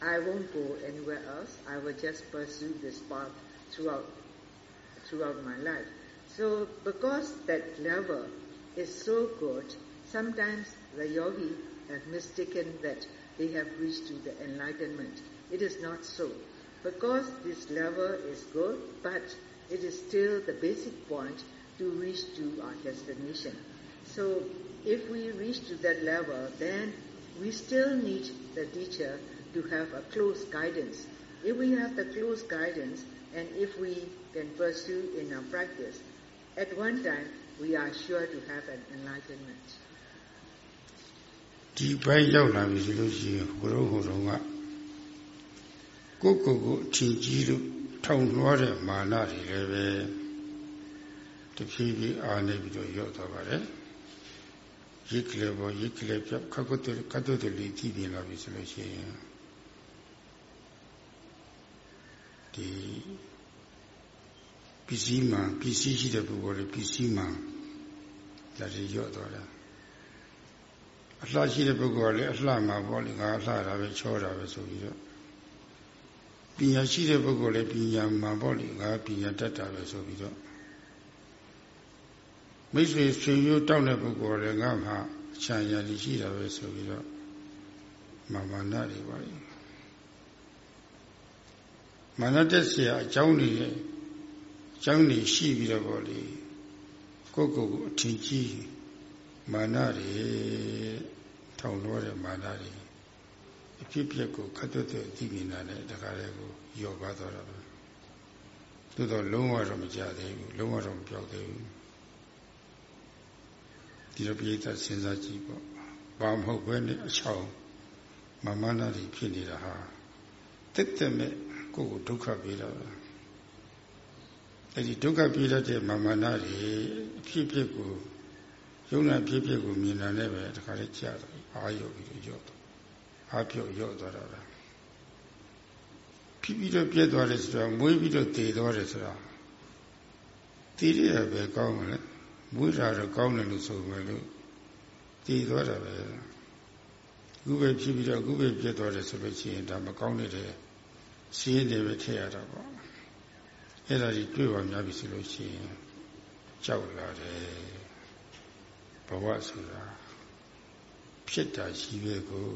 I won't go anywhere else. I will just pursue this path throughout throughout my life. So because that level is so good, sometimes the yogi have mistaken that they have reached to the enlightenment. It is not so. Because this level is good, but it is still the basic point to reach to our destination. So if we reach to that level, then we still need the teacher to have a close guidance. If we have the close guidance, and if we can pursue in our practice, at one time we are sure to have an enlightenment. ဒီပိုင်းရောက်လာပြီဆိုလို့ရှိရင်ဘုရုံးဟိုတုန်းကကိုယ့်ကိုယ်ကိုအထင်ကြီးလို့ထောင်လွှားတဲ့မာနတွေလည်းပဲတဖြည်းဖြည်းအားနေပြီးတော့ရောက်သွားပါတယ် ရိတ်ကလေးပေါ်ရိတ်ကလေးပြောက်ခက်ကွတ်တဲ့ကတ်တဲ့လေးကြည့်ပြလာပြီဆိုလို့ရှိရင်ဒီပစ္စည်းမှပစ္စည်းရှိတဲ့ပုဂ္ဂိုလ်တွေပစ္စည်းမှဒါတွေရော့သွားတာအလှရှိတဲ့ပုဂ္ဂိုလ်ကလည်းအလှမှာပေါ့လေငါအလှတာပဲချောတာပဲဆိုပြီးတော့ပညာရှိတဲ့ပုဂ္ဂိုလ်လည်းပညာမှာပေါ့လေငါပညာတတ်တာပဲဆိုပြီးတော့ မိတ်ဆွေဆွေမျိုးတောက်တဲ့ပုဂ္ဂိုလ်လည်းငါမှအချမ်းရည်ရှိတာပဲဆိုပြီးတော့မာမနာတွေပါလေမာနတက်เสียအကြောင်းတွေအကြောင်းတွေရှိပြီးတော့ပေါ့လေကိုယ့်ကိုယ်ကိုအထင်ကြီးမာနတွေထောင်လို့တဲ့မာနတွေအဖြစ်ပြက်ကိုခတ်သွက်တဲ့အသိဉာဏ်နဲ့တခါတည်းကိုယောပါသွားတာပဲသို့တော့လုံးဝတော့မကြသေးဘူးလုံးဝတော့မပြောက်သေးဘူး ဒီလိုပြိဿစဉ်းစားကြည့်ပေါ့ဘာမဟုတ်ဘဲနဲ့အချောင်းမမနာတွေဖြစ်နေတာဟာတက်တက်မဲ့ကိုယ်ကိုဒုက္ခပေးတာပဲအဲ့ဒီဒုက္ခပေးတတ်တဲ့မမနာတွေအဖြစ်ဖြစ်ကိုယုံနာဖြစ်ဖြစ်ကိုမြင်တာနဲ့ပဲတခါလေးကြာတယ်အာရုံပြီးတော့ရော့တော့အာပြုတ်ရော့သွားတာပဲဖြစ်ပြီးတော့ပြည့်သွားတယ်ဆိုတာမွေးပြီးတော့တည်သွားတယ်ဆိုတာတည်ရပဲကောင်းမလဲ မွေးတာတော့ကောင်းတယ်လို့ဆိုမယ်လို့တည်သွားတာပဲခုပဲဖြစ်ပြီးတော့ခုပဲပြည့်သွားတယ်ဆိုလို့ရှိရင်ဒါမကောင်းတဲ့စီးနေပဲထည့်ရတာပေါ့အဲ့ဒါကြီးတွေ့ပါများပြီဆိုလို့ရှိရင်ကြောက်လာတယ်ဘဝဆိုတာဖြစ်တာရှိပဲကို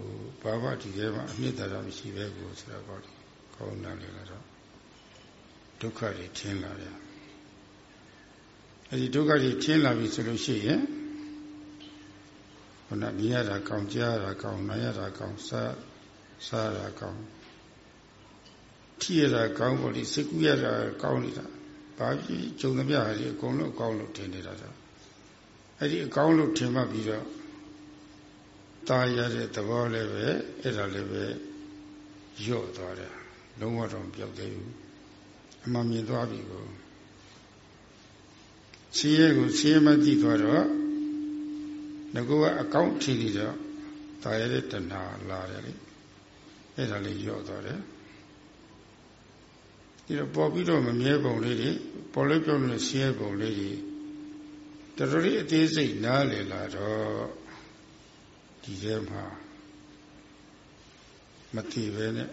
ဘာဝဒီထဲမှာအမြင့်တရားမရှိပဲကိုဆိုတာပေါ့ဒီကောင်းတယ်လေတော့ဒုက္ခတွေထင်းလာတယ် အဲ့ဒီဒုက္ခတွေထင်းလာပြီဆိုလို့ရှိရင် ခုနမြင်ရတာကောင်းကြားရတာကောင်းနားရတာကောင်းစားစားရတာကောင်းထိရတာကောင်းပေါ့လေစိတ်ကူးရတာကောင်းနေတာဘာဖြစ်ကြုံသမျှဟာဒီအကုန်လုံးအကောင်းလို့ထင်နေတာတော့အဲ့ဒီအကောင်းလို့ထင်မှပြီးတော့ตายရတဲ့သဘောလည်းပဲအဲ့ဒါလည်းပဲညော့သွားတယ်လုံးဝတော့ပြောက်သေးဘူးအမှန်မြင်သွားပြီကို ဆင်းရဲကိုဆင်းရဲမှသိသွားတော့ငကောကအကောင့်ထီပြီးတော့တာရတဲ့တဏှာလာတယ်လေအဲ့ဒါလေးရော့သွားတယ်ဒီတော့ပေါ်ပြီးတော့မမြဲပုံလေးတွေပေါ်လို့ပြောလို့ဆင်းရဲပုံလေးတွေတတော်လေးအသေးစိတ်နားလည်လာတော့ဒီထဲမှာမတည်ပဲနဲ့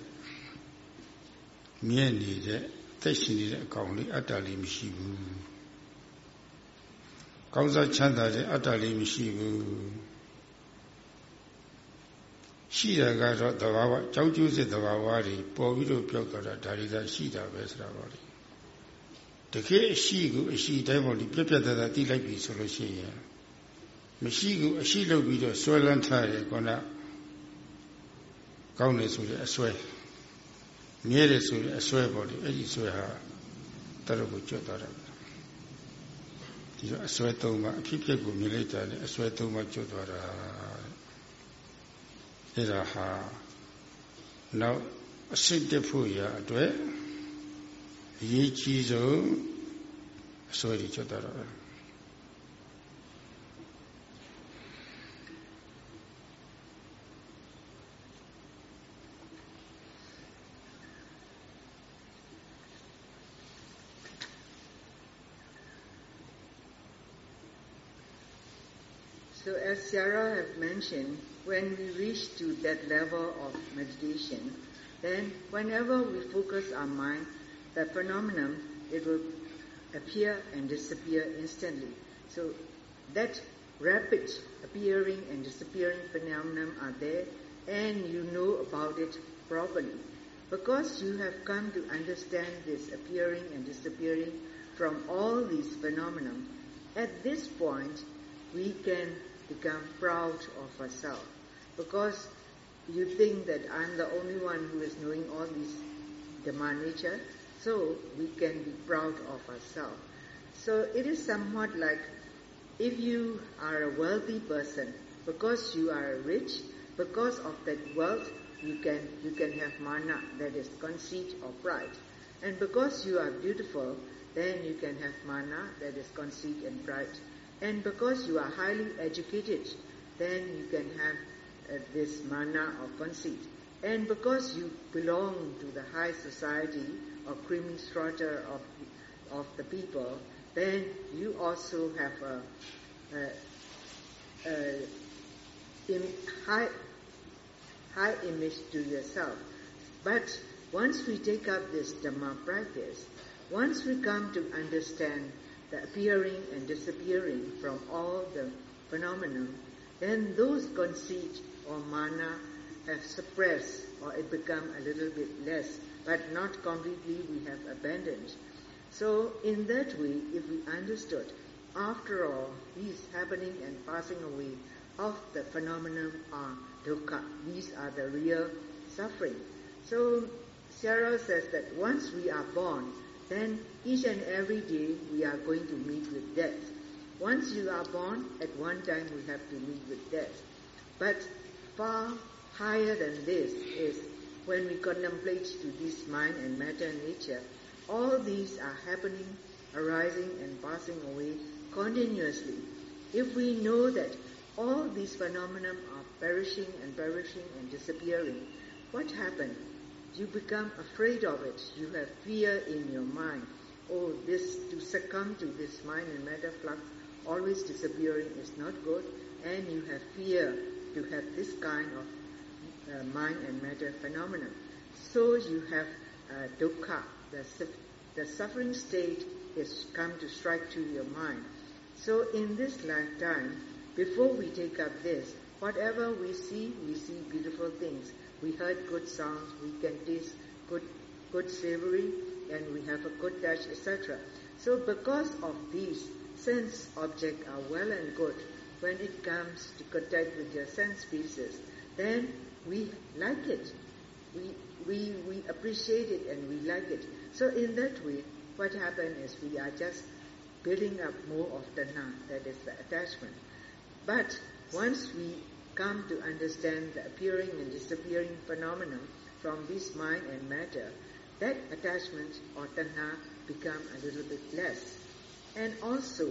မြဲနေတဲ့အသက်ရှင်နေတဲ့အကောင်လေးအတ္တလေးမရှိဘူး ကောင်းစားချမ်းသာတဲ့အတ္တလေးမရှိဘူးရှိတာကတော့သဘာဝကြောက်ကျိုးစစ်သဘာဝတွေပေါ်ပြီးတော့ပြောက်သွားတာဒါတွေကရှိတာပဲဆိုတာပါလေတကယ်အရှိကိုအရှိတိုင်းပေါ်ဒီပြက်ပြက်သားသားသိလိုက်ပြီဆိုလို့ရှိရင်မရှိကိုအရှိလုပ်ပြီးတော့ဆွဲလန်းထားတယ်ကောနာကောင်းတယ်ဆိုတဲ့အဆွဲမြဲတယ်ဆိုတဲ့အဆွဲပေါ့လေအဲ့ဒီဆွဲဟာတရကိုကျွတ်သွားတာ ဒီတော့အဆွဲသုံးပါအဖြစ်ဖြစ်ကိုမြင်လိုက်တာလေအဆွဲသုံးပါကျွတ်သွားတာအဲ့ဒါဟာနောက်အစစ်တက်ဖို့ရအတွက်အရေးကြီးဆုံးအဆွဲကြီးကျွတ်သွားတာ as Sarah have mentioned, when we reach to that level of meditation, then whenever we focus our mind, the phenomenon, it will appear and disappear instantly. So that rapid appearing and disappearing phenomenon are there and you know about it properly. Because you have come to understand this appearing and disappearing from all these phenomena, at this point we can become proud of ourselves. Because you think that I'm the only one who is knowing all these Dhamma nature, so we can be proud of ourselves. So it is somewhat like if you are a wealthy person, because you are rich, because of that wealth, you can, you can have mana, that is conceit or pride. And because you are beautiful, then you can have mana, that is conceit and pride. And because you are highly educated, then you can have uh, this mana or conceit. And because you belong to the high society or creamy strata of, of the people, then you also have a, a, a im, high, high image to yourself. But once we take up this Dhamma practice, once we come to understand the appearing and disappearing from all the phenomena, then those conceit or mana have suppressed or it become a little bit less, but not completely we have abandoned. So in that way, if we understood, after all, these happening and passing away of the phenomenon are dukkha. These are the real suffering. So Sarah says that once we are born, then each and every day we are going to meet with death. Once you are born, at one time we have to meet with death. But far higher than this is when we contemplate to this mind and matter nature, all these are happening, arising and passing away continuously. If we know that all these phenomena are perishing and perishing and disappearing, what happens? You become afraid of it. You have fear in your mind. Oh, this, to succumb to this mind and matter flux, always disappearing is not good, and you have fear to have this kind of uh, mind and matter phenomena. So you have uh, dukkha, the, the suffering state is come to strike to your mind. So in this lifetime, before we take up this, whatever we see, we see beautiful things. We heard good sounds, we can taste good, good savory, and we have a good touch, etc. So because of these, sense objects are well and good, when it comes to contact with your sense pieces, then we like it. We, we, we appreciate it and we like it. So in that way, what happens is we are just building up more of tanha, that is the attachment. But once we come to understand the appearing and disappearing phenomenon from this mind and matter, that attachment or tanha become a little bit less. And also,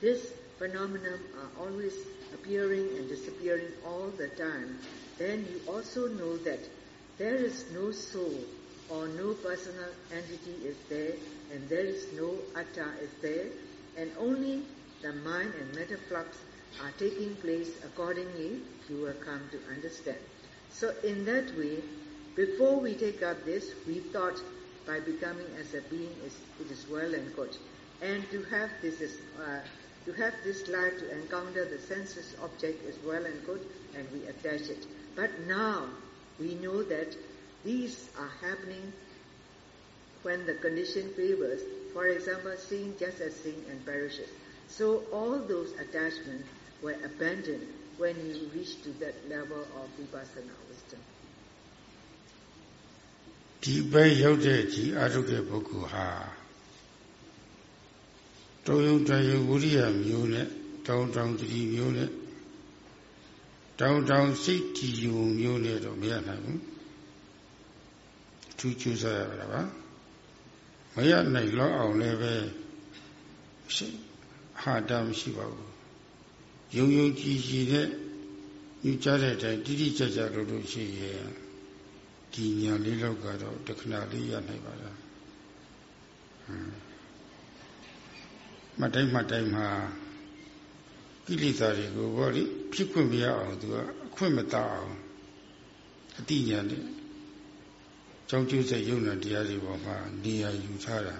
this phenomenon are always appearing and disappearing all the time, then you also know that there is no soul or no personal entity is there, and there is no atta is there, and only the mind and matter flux are taking place accordingly, you will come to understand. So in that way, before we take up this, we thought by becoming as a being is it is well and good, and to have this is uh, to have this life to encounter the senses object is well and good, and we attach it. But now we know that these are happening when the condition favors. For example, seeing just as seeing and perishes. So all those attachments were abandoned when you reach to that level of vipassana wisdom. ဒီပဲရောက်တဲ့ဒီအာထုတဲ့ပုဂ္ဂိုလ်ဟာတုံယုံတယုံဝိရိယမျိုးနဲ့တောင်းတောင်းတတိမျိုးနဲ့တောင်းတောင်းစိတ်ကြည်ယုံမျိုးနဲ့တော့မရနိုင်ဘူးထူးကျူးစားရတာပါမရနိုင်တော့အောင်လည်းပဲရှိဟာတာမရှိပါဘူး ယုံယုံကြည်ကြည်နဲ့ညှကြတဲ့အတိုင်းတိတိကျကျလုပ်လို့ရှိရင်ဒီညာလေးလောက်ကတော့တခဏလေးရနိုင်ပါလားမတိုင်းမတိုင်းမှာကိလေသာတွေကိုဘောလေဖြစ်ခွင့်မရအောင်သူကအခွင့်မတအောင်အတိညာနဲ့ကြောင်းကျိုးတဲ့ယုံနာတရားတွေပေါ်မှာနေရာယူထားတာ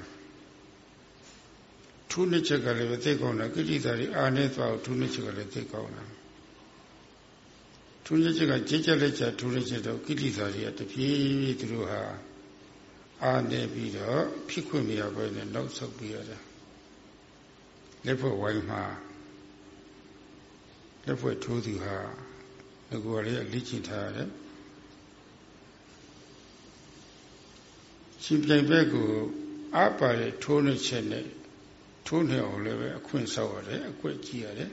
ထုနှစ်ချက်ကလည်းသိကောင်းတာကိလေသာတွေအာနေသွားထုနှစ်ချက်ကလည်းသိကောင်းတာထုနှစ်ချက်ကကြည်ကြလက်ချထုနှစ်ချက်တော့ကိလေသာတွေကတပြေးသူတို့ဟာအာနေပြီးတော့ဖြစ်ခွင့်မရဘဲနဲ့နောက်ဆုတ်ပြီးရတာလက်ဖွဲ့ဝိုင်းမှာလက်ဖွဲ့ထိုးသူဟာငကူကလေးအလိကျင့်ထားရတယ်ရှင်ပြိုင်ဘက်ကိုအပါရထိုးနေချက်နဲ့ ထိုးနေအောင်လည်းပဲအခွင့်ဆောက်ရတယ်အကွက်ကြည့်ရတယ်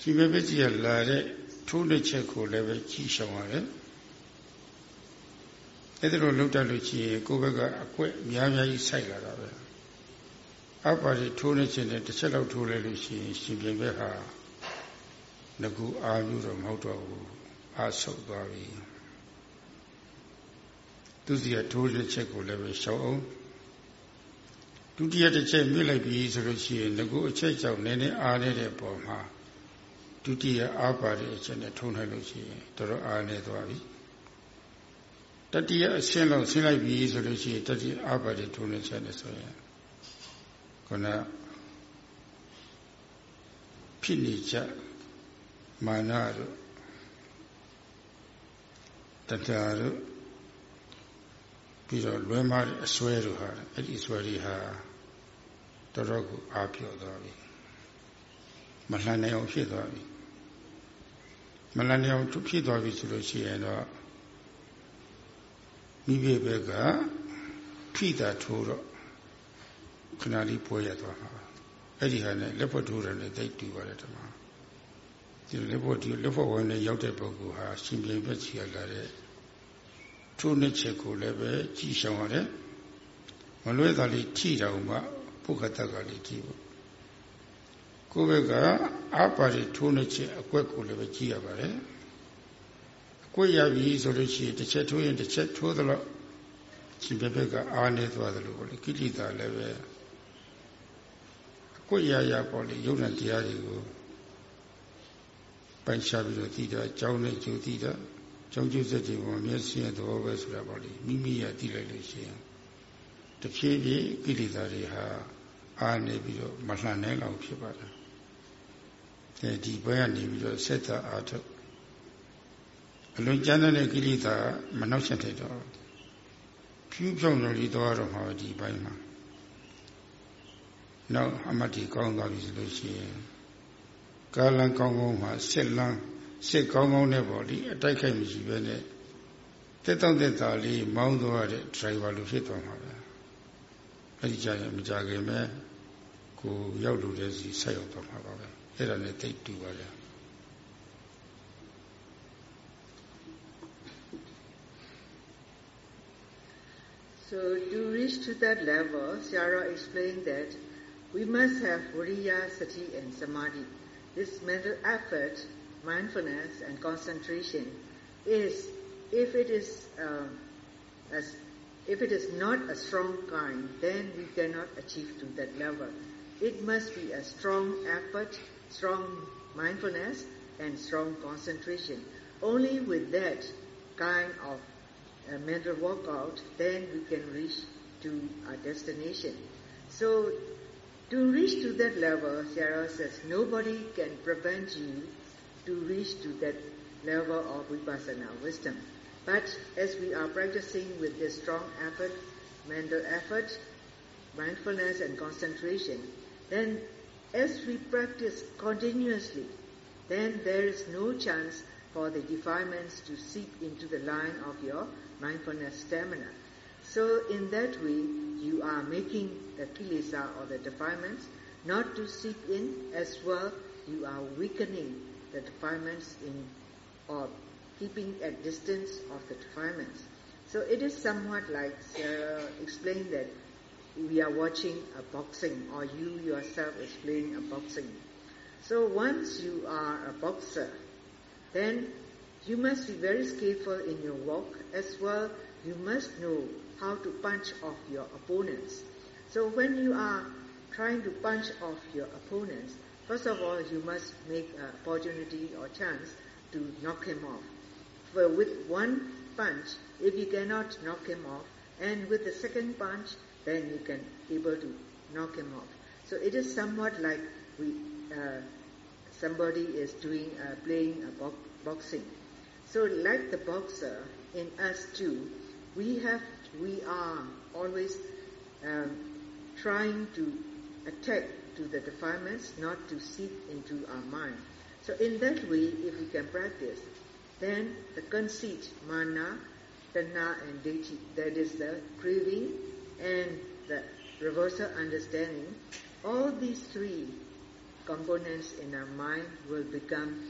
ရှင်ပြိုင်ဘက်ကြီးကလာတဲ့ထိုးနေချက်ကိုလည်းပဲကြည့်ရှောင်ရတယ်အဲ့ဒါလိုလုပ်တတ်လို့ရှိရင်ကိုယ့်ဘက်ကအကွက်များများကြီးစိုက်လာတာပဲအပါရီထိုးနေခြင်းနဲ့တစ်ချက်လောက်ထိုးလိုက်လို့ရှိရင်ရှင်ပြိုင်ဘက်ဟာငကူအာမျိုးတော့မဟုတ်တော့ဘူးအာဆုပ်သွားပြီသူစီကထိုးတဲ့ချက်ကိုလည်းပဲရှောင်အောင် ဒုတိယတစ်ချက်မြှစ်လိုက်ပြီဆိုလို့ရှိရင်ငကူအချက်ကြောင့်နည်းနည်းအားနေတဲ့ပုံမှာဒုတိယအားပါတဲ့အချက်နဲ့ထုံးလိုက်လို့ရှိရင်တော်တော်အားနေသွားပြီတတိယအရှင်းလောက်ဆင်းလိုက်ပြီဆိုလို့ရှိရင်တတိယအားပါတဲ့ထုံးတဲ့ချက်နဲ့ဆိုရင်ခုနဖြစ်နေကြမာနတို့တတတို့ပြီးတော့လွဲမားတဲ့အစွဲတို့ဟာအဲ့ဒီအစွဲတွေဟာ တော်တော်ကိုအားပြော့သွားပြီမလှန်နိုင်အောင်ဖြစ်သွားပြီမလှန်နိုင်အောင်ဖြစ်သွားပြီဆိုလို့ရှိရင်တော့မိဘဘက်ကဖိတာထိုးတော့ခဏလေးပွဲရသွားမှာအဲ့ဒီဟာနဲ့လက်ဖွဲ့ထိုးတယ်နဲ့တိတ်တူပါတယ်ဓမ္မဒီလက်ဖွဲ့ဒီလက်ဖွဲ့ဝင်နဲ့ရောက်တဲ့ပုဂ္ဂိုလ်ဟာရှင်ပြိုင်ဘက်ချီရလာတဲ့ထိုးနှစ်ချက်ကိုလည်းပဲကြည်ရှောင်ရတယ်မလွဲတာလေးထိတောင်မှ ပုခတကလေးကြည့်ဖို့ကိုယ့်ဘက်ကအာပါရီထိုးနှစ်ချက်အကွက်ကိုလည်းပဲကြည့်ရပါတယ်အကွက်ရပြီဆိုလို့ရှိရင်တစ်ချက်ထိုးရင်တစ်ချက်ထိုးသလောက်ရှင်ပြဘက်ကအားနေသွားတယ်လို့ပေါ့လေကိဋ္တာလည်းပဲအကွက်ရရပေါ့လေယုံနဲ့တရားတွေကိုပိုင်ရှားပြီးတော့သိတာအကြောင်းနဲ့ကြိုသိတာကြောင်းကျိုးစက်တွေပေါ်မျက်စိရဲ့သဘောပဲဆိုတာပေါ့လေမိမိရသိလိုက်လို့ရှိရင်တဖြည်းဖြည်းကိလေသာတွေဟာ အားနေပြီးတော့မလှန်နိုင်လောက်ဖြစ်ပါတယ်အဲဒီဘက်ကနေပြီးတော့ဆက်တာအားထုတ်အလွန်ကြမ်းတဲ့ကိလေသာမနှောက်ယှက်တဲ့တော့ဖြူးဖြောင်းလို့ဒီတော့တော့မှာဒီဘက်မှာနောက်အမတ်တီကောင်းသွားပြီဆိုလို့ရှိရင်ကာလန်ကောင်းကောင်းမှာစစ်လန်းစစ်ကောင်းကောင်းနဲ့ပေါ့ဒီအတိုက်ခိုက်မရှိပဲနဲ့တက်တောင့်တက်တာလေးမောင်းသွားတဲ့ driver လိုဖြစ်သွားမှာပဲအဲ့ဒီကြရင်မကြခင်ပဲ ကိုရောက်လို့တဲ့စီဆက်ရောက်သွားမှာပါပဲအဲ့ဒါနဲ့တိတ်တူပါလေ So to reach to that level, Sarah explained that we must have Viriya, Sati and Samadhi. This mental effort, mindfulness and concentration is, if it is, uh, as, if it is not a strong kind, then we cannot achieve to that level. It must be a strong effort, strong mindfulness and strong concentration. Only with that kind of a mental workout, then we can reach to our destination. So, to reach to that level, Sarah says, nobody can prevent you to reach to that level of vipassana wisdom. But as we are practicing with this strong effort, mental effort, mindfulness and concentration, then as we practice continuously, then there is no chance for the defilements to seep into the line of your mindfulness stamina. So in that way, you are making the kilesa or the defilements not to seep in as well. You are weakening the defilements in or keeping at distance of the defilements. So it is somewhat like Sarah explained that we are watching a boxing or you yourself is playing a boxing. So once you are a boxer, then you must be very skillful in your walk as well. You must know how to punch off your opponents. So when you are trying to punch off your opponents, first of all, you must make an opportunity or chance to knock him off. For with one punch, if you cannot knock him off, and with the second punch, then you can able to knock him off. So it is somewhat like we, uh, somebody is doing, uh, playing a bo- boxing. So like the boxer, in us too, we have, we are always um, trying to attack to the defilements, not to seep into our mind. So in that way, if we can practice, then the conceit, mana, tana and deity, that is the craving and the reversal understanding, all these three components in our mind will become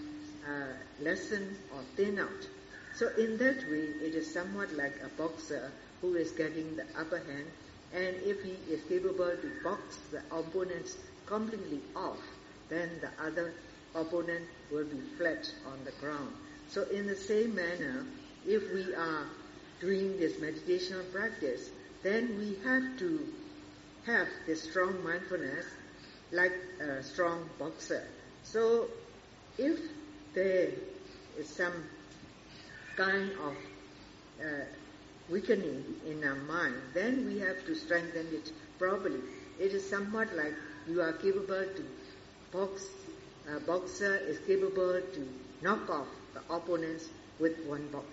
uh, lessen or thin out. So in that way, it is somewhat like a boxer who is getting the upper hand, and if he is capable to box the opponents completely off, then the other opponent will be flat on the ground. So in the same manner, if we are doing this meditational practice, then we have to have this strong mindfulness like a strong boxer. So if there is some kind of uh, weakening in our mind, then we have to strengthen it properly. It is somewhat like you are capable to box, a boxer is capable to knock off the opponents with one box.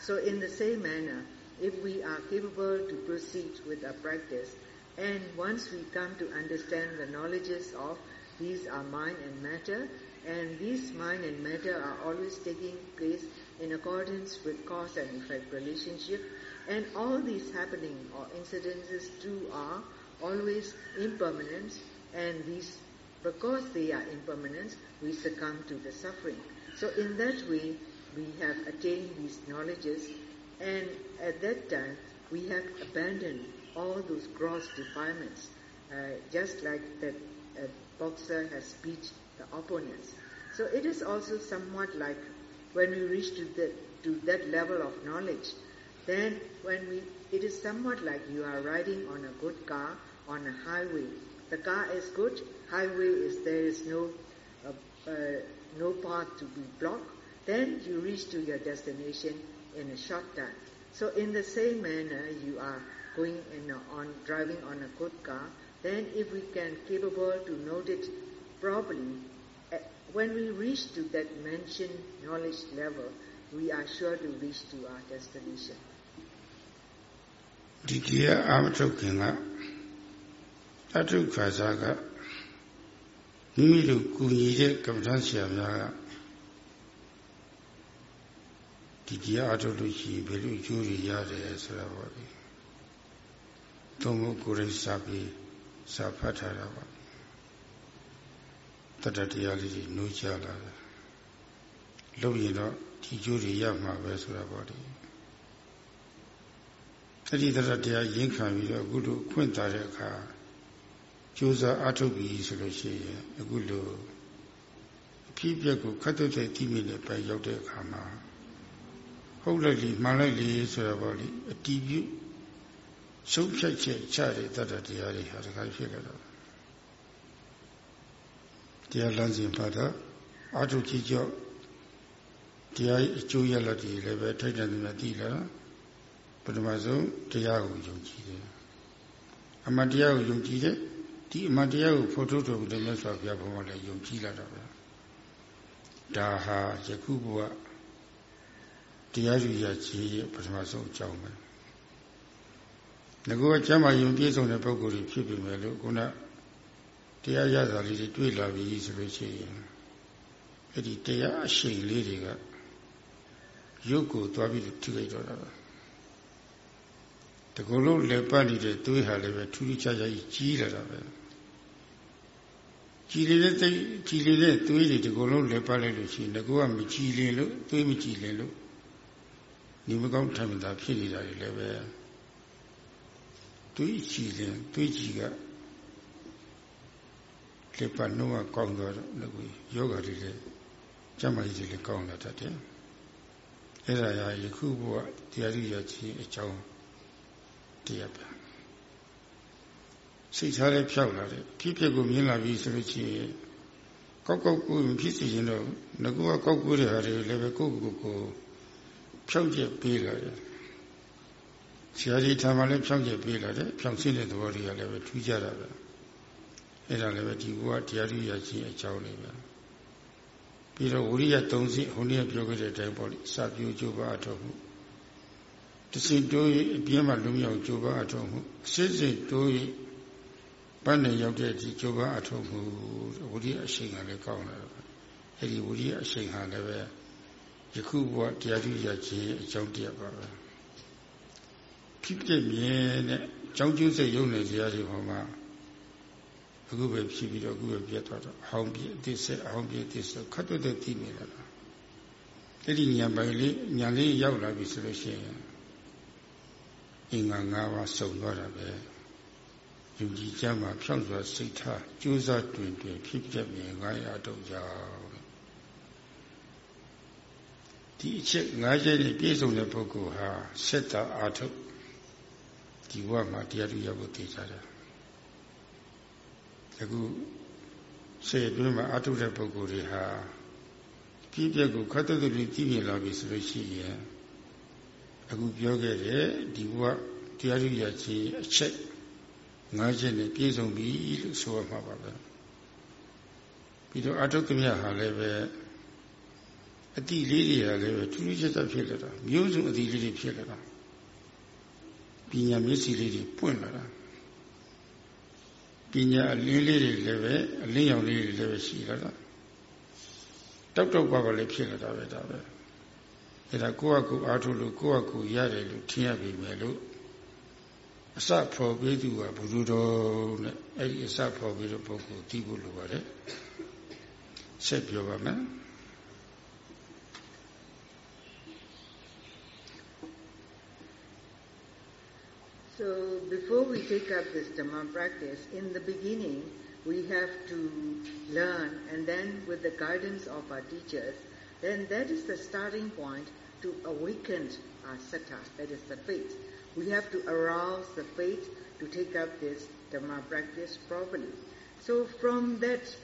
So in the same manner, if we are capable to proceed with our practice, and once we come to understand the knowledges of these are mind and matter, and these mind and matter are always taking place in accordance with cause and effect relationship, and all these happening or incidences too are always impermanent, and these, because they are impermanent, we succumb to the suffering. So in that way, we have attained these knowledges, and at that time, we have abandoned all those gross defilements, uh, just like that boxer has beat the opponents. So it is also somewhat like when we reach to that to that level of knowledge, then when we it is somewhat like you are riding on a good car on a highway. The car is good, highway is there is no uh, uh, no path to be blocked. Then you reach to your destination in a short time. So in the same manner, you are going in a, on driving on a good car. Then if we can capable to note it properly, uh, when we reach to that mentioned knowledge level, we are sure to reach to our destination. ဒီကြီးအာမထုတ်ခင်ကတထုခါစားက မိမိတို့ကုညီတဲ့ကမ္ဘာဆရာများက ဒီတရားအထုတ်လို့ရှိရင်ဘယ်လိုအကျိုးတွေရတယ်ဆိုတာပေါ့လေသုံးဖို့ကိုယ်ရိစာပြီးစာဖတ်ထားတာပါတတတရားလေးကြီးနှိုးချလာတယ်လုပ်ရင်တော့ဒီကျိုးတွေရမှာပဲဆိုတာပေါ့လေတတိတရတရားရင်းခံပြီးတော့အခုလိုခွင့်တာတဲ့အခါကြိုးစားအထုတ်ပြီးဆိုလို့ရှိရင်အခုလိုအဖြစ်ပြက်ကိုခတ်တုတ်တဲ့တိမိနဲ့ပဲရောက်တဲ့အခါမှာ ဟုတ်လိုက်လီမှန်လိုက်လီဆိုတော့ဗောလေအတီးပြုရှုပ်ဖြတ်ချက်ချတဲ့တတ္တတရားတွေဟာတခါဖြစ်လာတော့တရားလမ်းစဉ်ပါတာအာထုကြည့်ကြော့တရားအကျိုးရလဒ်တွေလည်းပဲထိုက်တယ်များသိလာပထမဆုံးတရားကိုယုံကြည်တယ်အမှန်တရားကိုယုံကြည်တယ်ဒီအမှန်တရားကိုဖော်ထုတ်တော်မူတဲ့မြတ်စွာဘုရားဘုရားလည်းယုံကြည်လာတော့ပဲဒါဟာယခုဘဝ တရားယူရခြင်းရဲ့ပထမဆုံးအကြောင်းပဲငကောကျမ်းမာယုံပြည့်စုံတဲ့ပုဂ္ဂိုလ်တွေဖြစ်ပြီမယ်လို့ခုနတရားရတာလေးတွေတွေ့လာပြီဆိုလို့ရှိရင်အဲ့ဒီတရားအရှိန်လေးတွေကရုပ်ကိုသွားပြီးထိခိုက်တော့တာပဲတကူလုံးလက်ပတ်နေတဲ့သွေးဟာလည်းပဲထူးထူးခြားခြားကြီးကြီးလာတာပဲကြည်လေးတဲ့ကြည်လေးတဲ့သွေးတွေတကူလုံးလက်ပတ်လိုက်လို့ရှိရင်ငကောကမကြည်လင်လို့သွေးမကြည်လင်လို့ နေမကောင်းထိုင်မသာဖြစ်နေတာတွေလည်းပဲတွေးကြည့်ရင်တွေးကြည့်ကလက်ပတ်နှုံးကကောင်းသွားတော့လည်းယောဂတွေလည်းကျမ်းမာရေးတွေလည်းကောင်းလာတတ်တယ်အဲ့ဒါရာယခုဘုရားတရားရည်ရခြင်းအကြောင်းတရားပဲစိတ်ထားလည်းဖြောက်လာတယ်ဖြစ်ဖြစ်ကိုမြင်လာပြီဆိုလို့ရှိရင်ကောက်ကောက်ကိုဖြစ်စီရင်တော့ငကူကကောက်ကိုတဲ့ဟာတွေလည်းပဲကိုယ့်ကိုယ်ကို ဖြောက်ချက်ပေးလာတယ်ဆရာကြီးထာမလည်းဖြောက်ချက်ပေးလာတယ်ဖြောက်ဆင်းတဲ့သဘောတွေကလည်းပဲထူးကြတာပဲအဲ့ဒါလည်းပဲဒီဘုရားတရားရည်ရခြင်းအကြောင်းလေးပဲပြီးတော့ဝိရိယ၃စိဟိုနေ့ပြောခဲ့တဲ့အတိုင်းပေါ့လေစာပြိုကြိုးပါအထောက်မှုတစင်တိုး၍အပြင်းမှလုံမြောက်ကြိုးပါအထောက်မှုအစစ်စစ်တိုး၍ပန်းနေရောက်တဲ့ဒီကြိုးပါအထောက်မှုဝိရိယအရှိန်ကလည်းကောင်းလာတော့အဲ့ဒီဝိရိယအရှိန်ဟာလည်းပဲ ယခုဘဝတရားဓုရခြင်းအကြောင်းတရားပါပဲဖြစ်ဖြစ်မြင်တဲ့ကြောင်းကျိုးစိတ်ယုံနေစရာတွေဟောမှာအခုပဲဖြစ်ပြီးတော့အခုပဲပြတ်သွားတော့အဟောင်းပြည့်အသစ်ဆက်အဟောင်းပြည့်အသစ်ဆက်ခတ်တွတ်တဲ့သိနေတာလားအဲ့ဒီညာပိုင်လေးညာလေးရောက်လာပြီဆိုလို့ရှိရင်အင်္ဂါ၅ပါးစုံသွားတာပဲယူကြည်ကြမှာဖြောင့်စွာစိတ်ထားကြိုးစားတွင်တွင်ဖြစ်ပြမြင်ငါရတော့ကြောင်း ဒီအချက်၅ချက်နဲ့ပြည့်စုံတဲ့ပုဂ္ဂိုလ်ဟာစက်တာအာထုတ်ဒီဘဝမှာတရားသူရဖို့သိကြတယ်အခုစေအတွင်းမှာအာထုတ်တဲ့ပုဂ္ဂိုလ်တွေဟာပြည့်ပြည့်ကိုခတ်တုတ်တုတ်သိမြင်လာပြီဆိုလို့ရှိရင်အခုပြောခဲ့တဲ့ဒီဘဝတရားသူရခြင်းအချက်၅ချက်နဲ့ပြည့်စုံပြီလို့ဆိုရမှာပါပဲပြီးတော့အာထုတ်သမျှဟာလည်းပဲ အတိလေးတွေကလည်းပဲထူးထူးခြားခြားဖြစ်လာတာမျိုးစုံအတိလေးတွေဖြစ်လာတာပညာမျက်စိလေးတွေပွင့်လာတာပညာအလင်းလေးတွေလည်းပဲအလင်းရောင်လေးတွေလည်းပဲရှိလာတာတောက်တောက်ပါပါလေးဖြစ်လာတာပဲဒါပဲအဲဒါကိုယ့်အကူအားထုတ်လို့ကိုယ့်အကူရတယ်လို့ထင်ရပြီမယ်လို့အစဖော်ပေးသူကဘုသူတော်နဲ့အဲ့ဒီအစဖော်ပေးတဲ့ပုဂ္ဂိုလ်သိဖို့လိုပါတယ်ဆက်ပြောပါမယ် So before we take up this Dhamma practice, in the beginning, we have to learn and then with the guidance of our teachers, then that is the starting point to awaken our satta, that is the faith. We have to arouse the faith to take up this Dhamma practice properly. So from that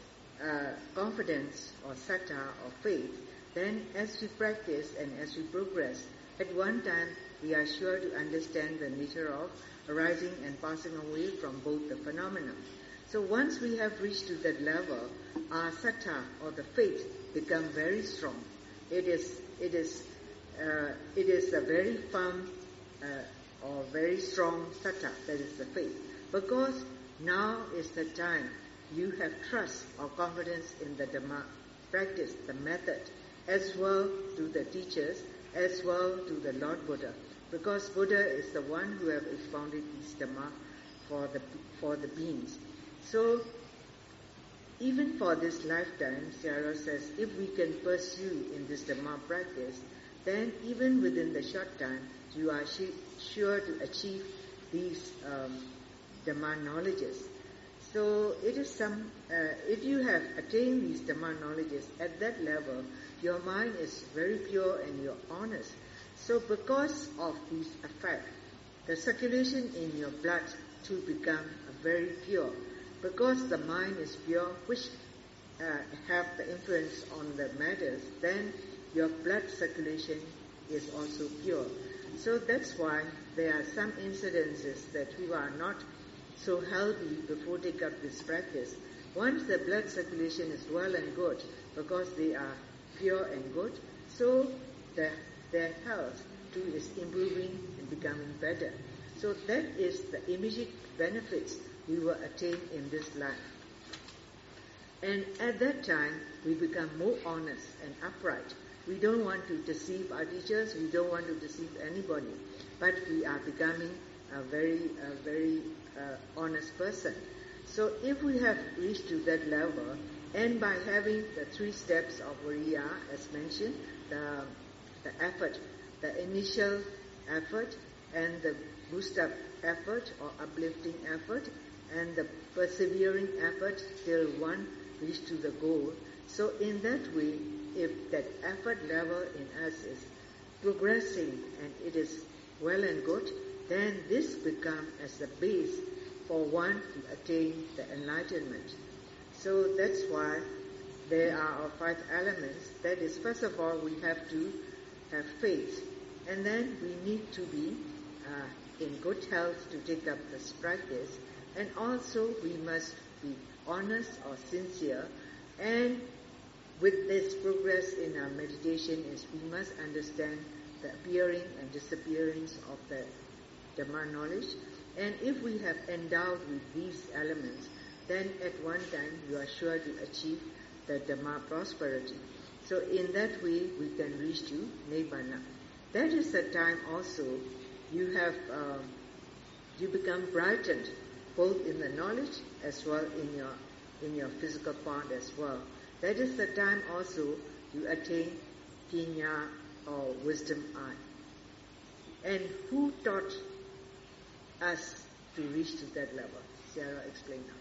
uh, confidence or satta or faith, then as we practice and as we progress, at one time we are sure to understand the nature of arising and passing away from both the phenomena. So once we have reached to that level, our satta or the faith become very strong. It is it is uh, it is a very firm uh, or very strong satta that is the faith because now is the time you have trust or confidence in the Dhamma practice, the method, as well to the teachers, as well to the Lord Buddha. Because Buddha is the one who have expounded this Dhamma for the, for the beings. So, even for this lifetime, Sarah says, if we can pursue in this Dhamma practice, then even within the short time, you are sure to achieve these um, Dhamma knowledges. So it is some, uh, if you have attained these Dhamma knowledges at that level, your mind is very pure and you're honest. So because of these effects, the circulation in your blood to become very pure. Because the mind is pure, which uh, have the influence on the matters, then your blood circulation is also pure. So that's why there are some incidences that who are not so healthy before take up this practice. Once the blood circulation is well and good, because they are pure and good, so the, their health too is improving and becoming better. So that is the immediate benefits we will attain in this life. And at that time, we become more honest and upright. We don't want to deceive our teachers, we don't want to deceive anybody, but we are becoming a very, a very uh, honest person. So if we have reached to that level, and by having the three steps of Viriya, as mentioned, the, the effort, the initial effort, and the boost up effort or uplifting effort, and the persevering effort till one reach to the goal. So in that way, if that effort level in us is progressing and it is well and good, then this becomes as the base for one to attain the enlightenment. So that's why there are five elements. That is, first of all, we have to have faith, and then we need to be uh, in good health to take up this practice, and also we must be honest or sincere, and with this progress in our meditation is we must understand the appearing and disappearance of the Dhamma knowledge. And if we have endowed with these elements, then at one time you are sure to achieve the Dhamma prosperity. So in that way we can reach to Nibbana. That is the time also you have, uh, you become brightened both in the knowledge as well in your, in your physical part as well. That is the time also you attain Pinya or wisdom eye. And who taught us to reach to that level? Sarah explain now.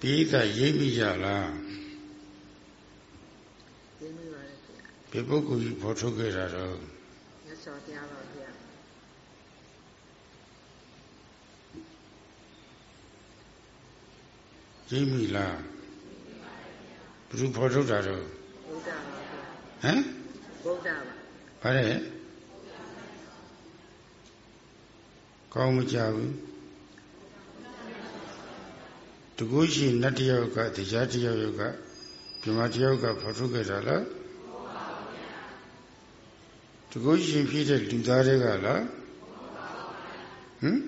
ပိဋကရိပ်မိကြလား ရိပ်မိပါတယ်ခင်ဗျဘယ်ပုဂ္ဂိုလ်ကြီးဖော်ထုတ်ခဲ့တာတော့မြတ်စွာဘုရားပါဗျာရိပ်မိလားဘယ်သူဖော်ထုတ်တာတော့ဘုရားပါဗျာဟမ်ဘုရားပါဘာလဲကောင်းမကြဘူးတကူရှိနတ်တယောက်ကတရားတယောက်က ပြမတယောက်ကဖော်ထုတ်ခဲ့တာလားတကူရှင်ဖြစ်တဲ့လူသားတွေကလားဟမ်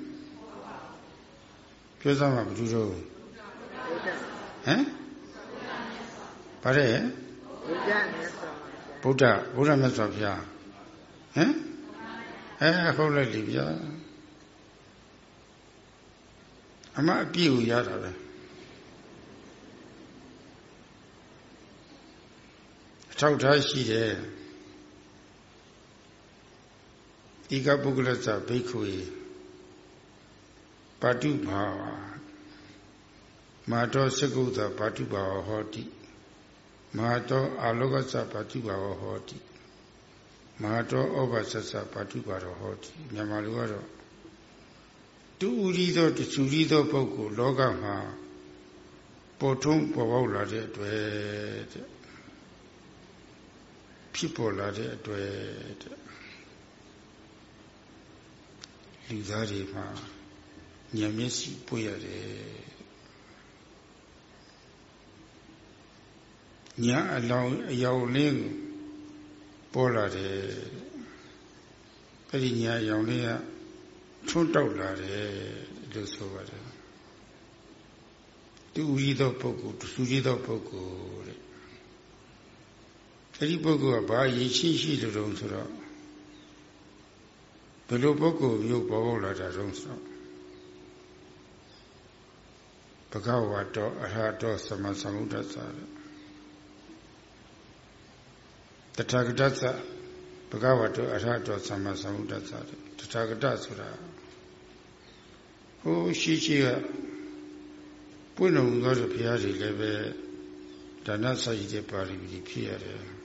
ပြောစမ်းမှာဘယ်သူတော့ဟမ်ဗါတဲ့ဘုရားမြတ်စွာဘုရားဘုရားမြတ်စွာဘုရားဟမ်အဲဟုတ်လိုက်ပြီဗျာအမအပြည့်ကိုရတာပဲ ထောက်ထားရှိတယ်ဤကပုဂ္ဂလသဘိက္ခုေပါတုဘာဝမာတောစကုသပါတုဘာဝဟောတိမဟာတောအာလောကသပါတုဘာဝဟောတိမဟာတောဩဘာသသပါတုဘာဝဟောတိမြန်မာလူကတော့တူဦးရီသောတဆူရီသောပုဂ္ဂိုလ်လောကမှာပေါ်ထုံးပေါ်ပေါက်လာတဲ့အတွက်တဲ့ ဖြစ်ပေါ်လာတဲ့အတွက်တဲ့လူသားတွေမှာဉာဏ်မျက်စိပွေရတယ်ညာအလောင်းအယောင်လေးကိုပေါ်လာတယ်အဲ့ဒီညာအယောင်လေးကထွန်းတောက်လာတယ်လို့ဆိုပါတယ်တူကြီးသောပုဂ္ဂိုလ်သူကြီးသောပုဂ္ဂိုလ်တဲ့အဲ့ ဒီပုဂ္ဂိုလ်ကဘာရည်ရှိရှိလို့တုံးဆိုတော့ဘယ်လိုပုဂ္ဂိုလ်မျိုးပေါ်ပေါက်လာတာတုံးဆိုတော့ဘဂဝါတောအရဟတောသမသမုဒ္ဒသတထာဂတသဘဂဝါတောအရဟတောသမသမုဒ္ဒသတထာဂတဆိုတာဟိုရှိရှိကပွင့်တော်မူသောဘုရားကြီးလည်းပဲဒါနစာရည်တဲ့ပါရမီဖြည့်ရတယ်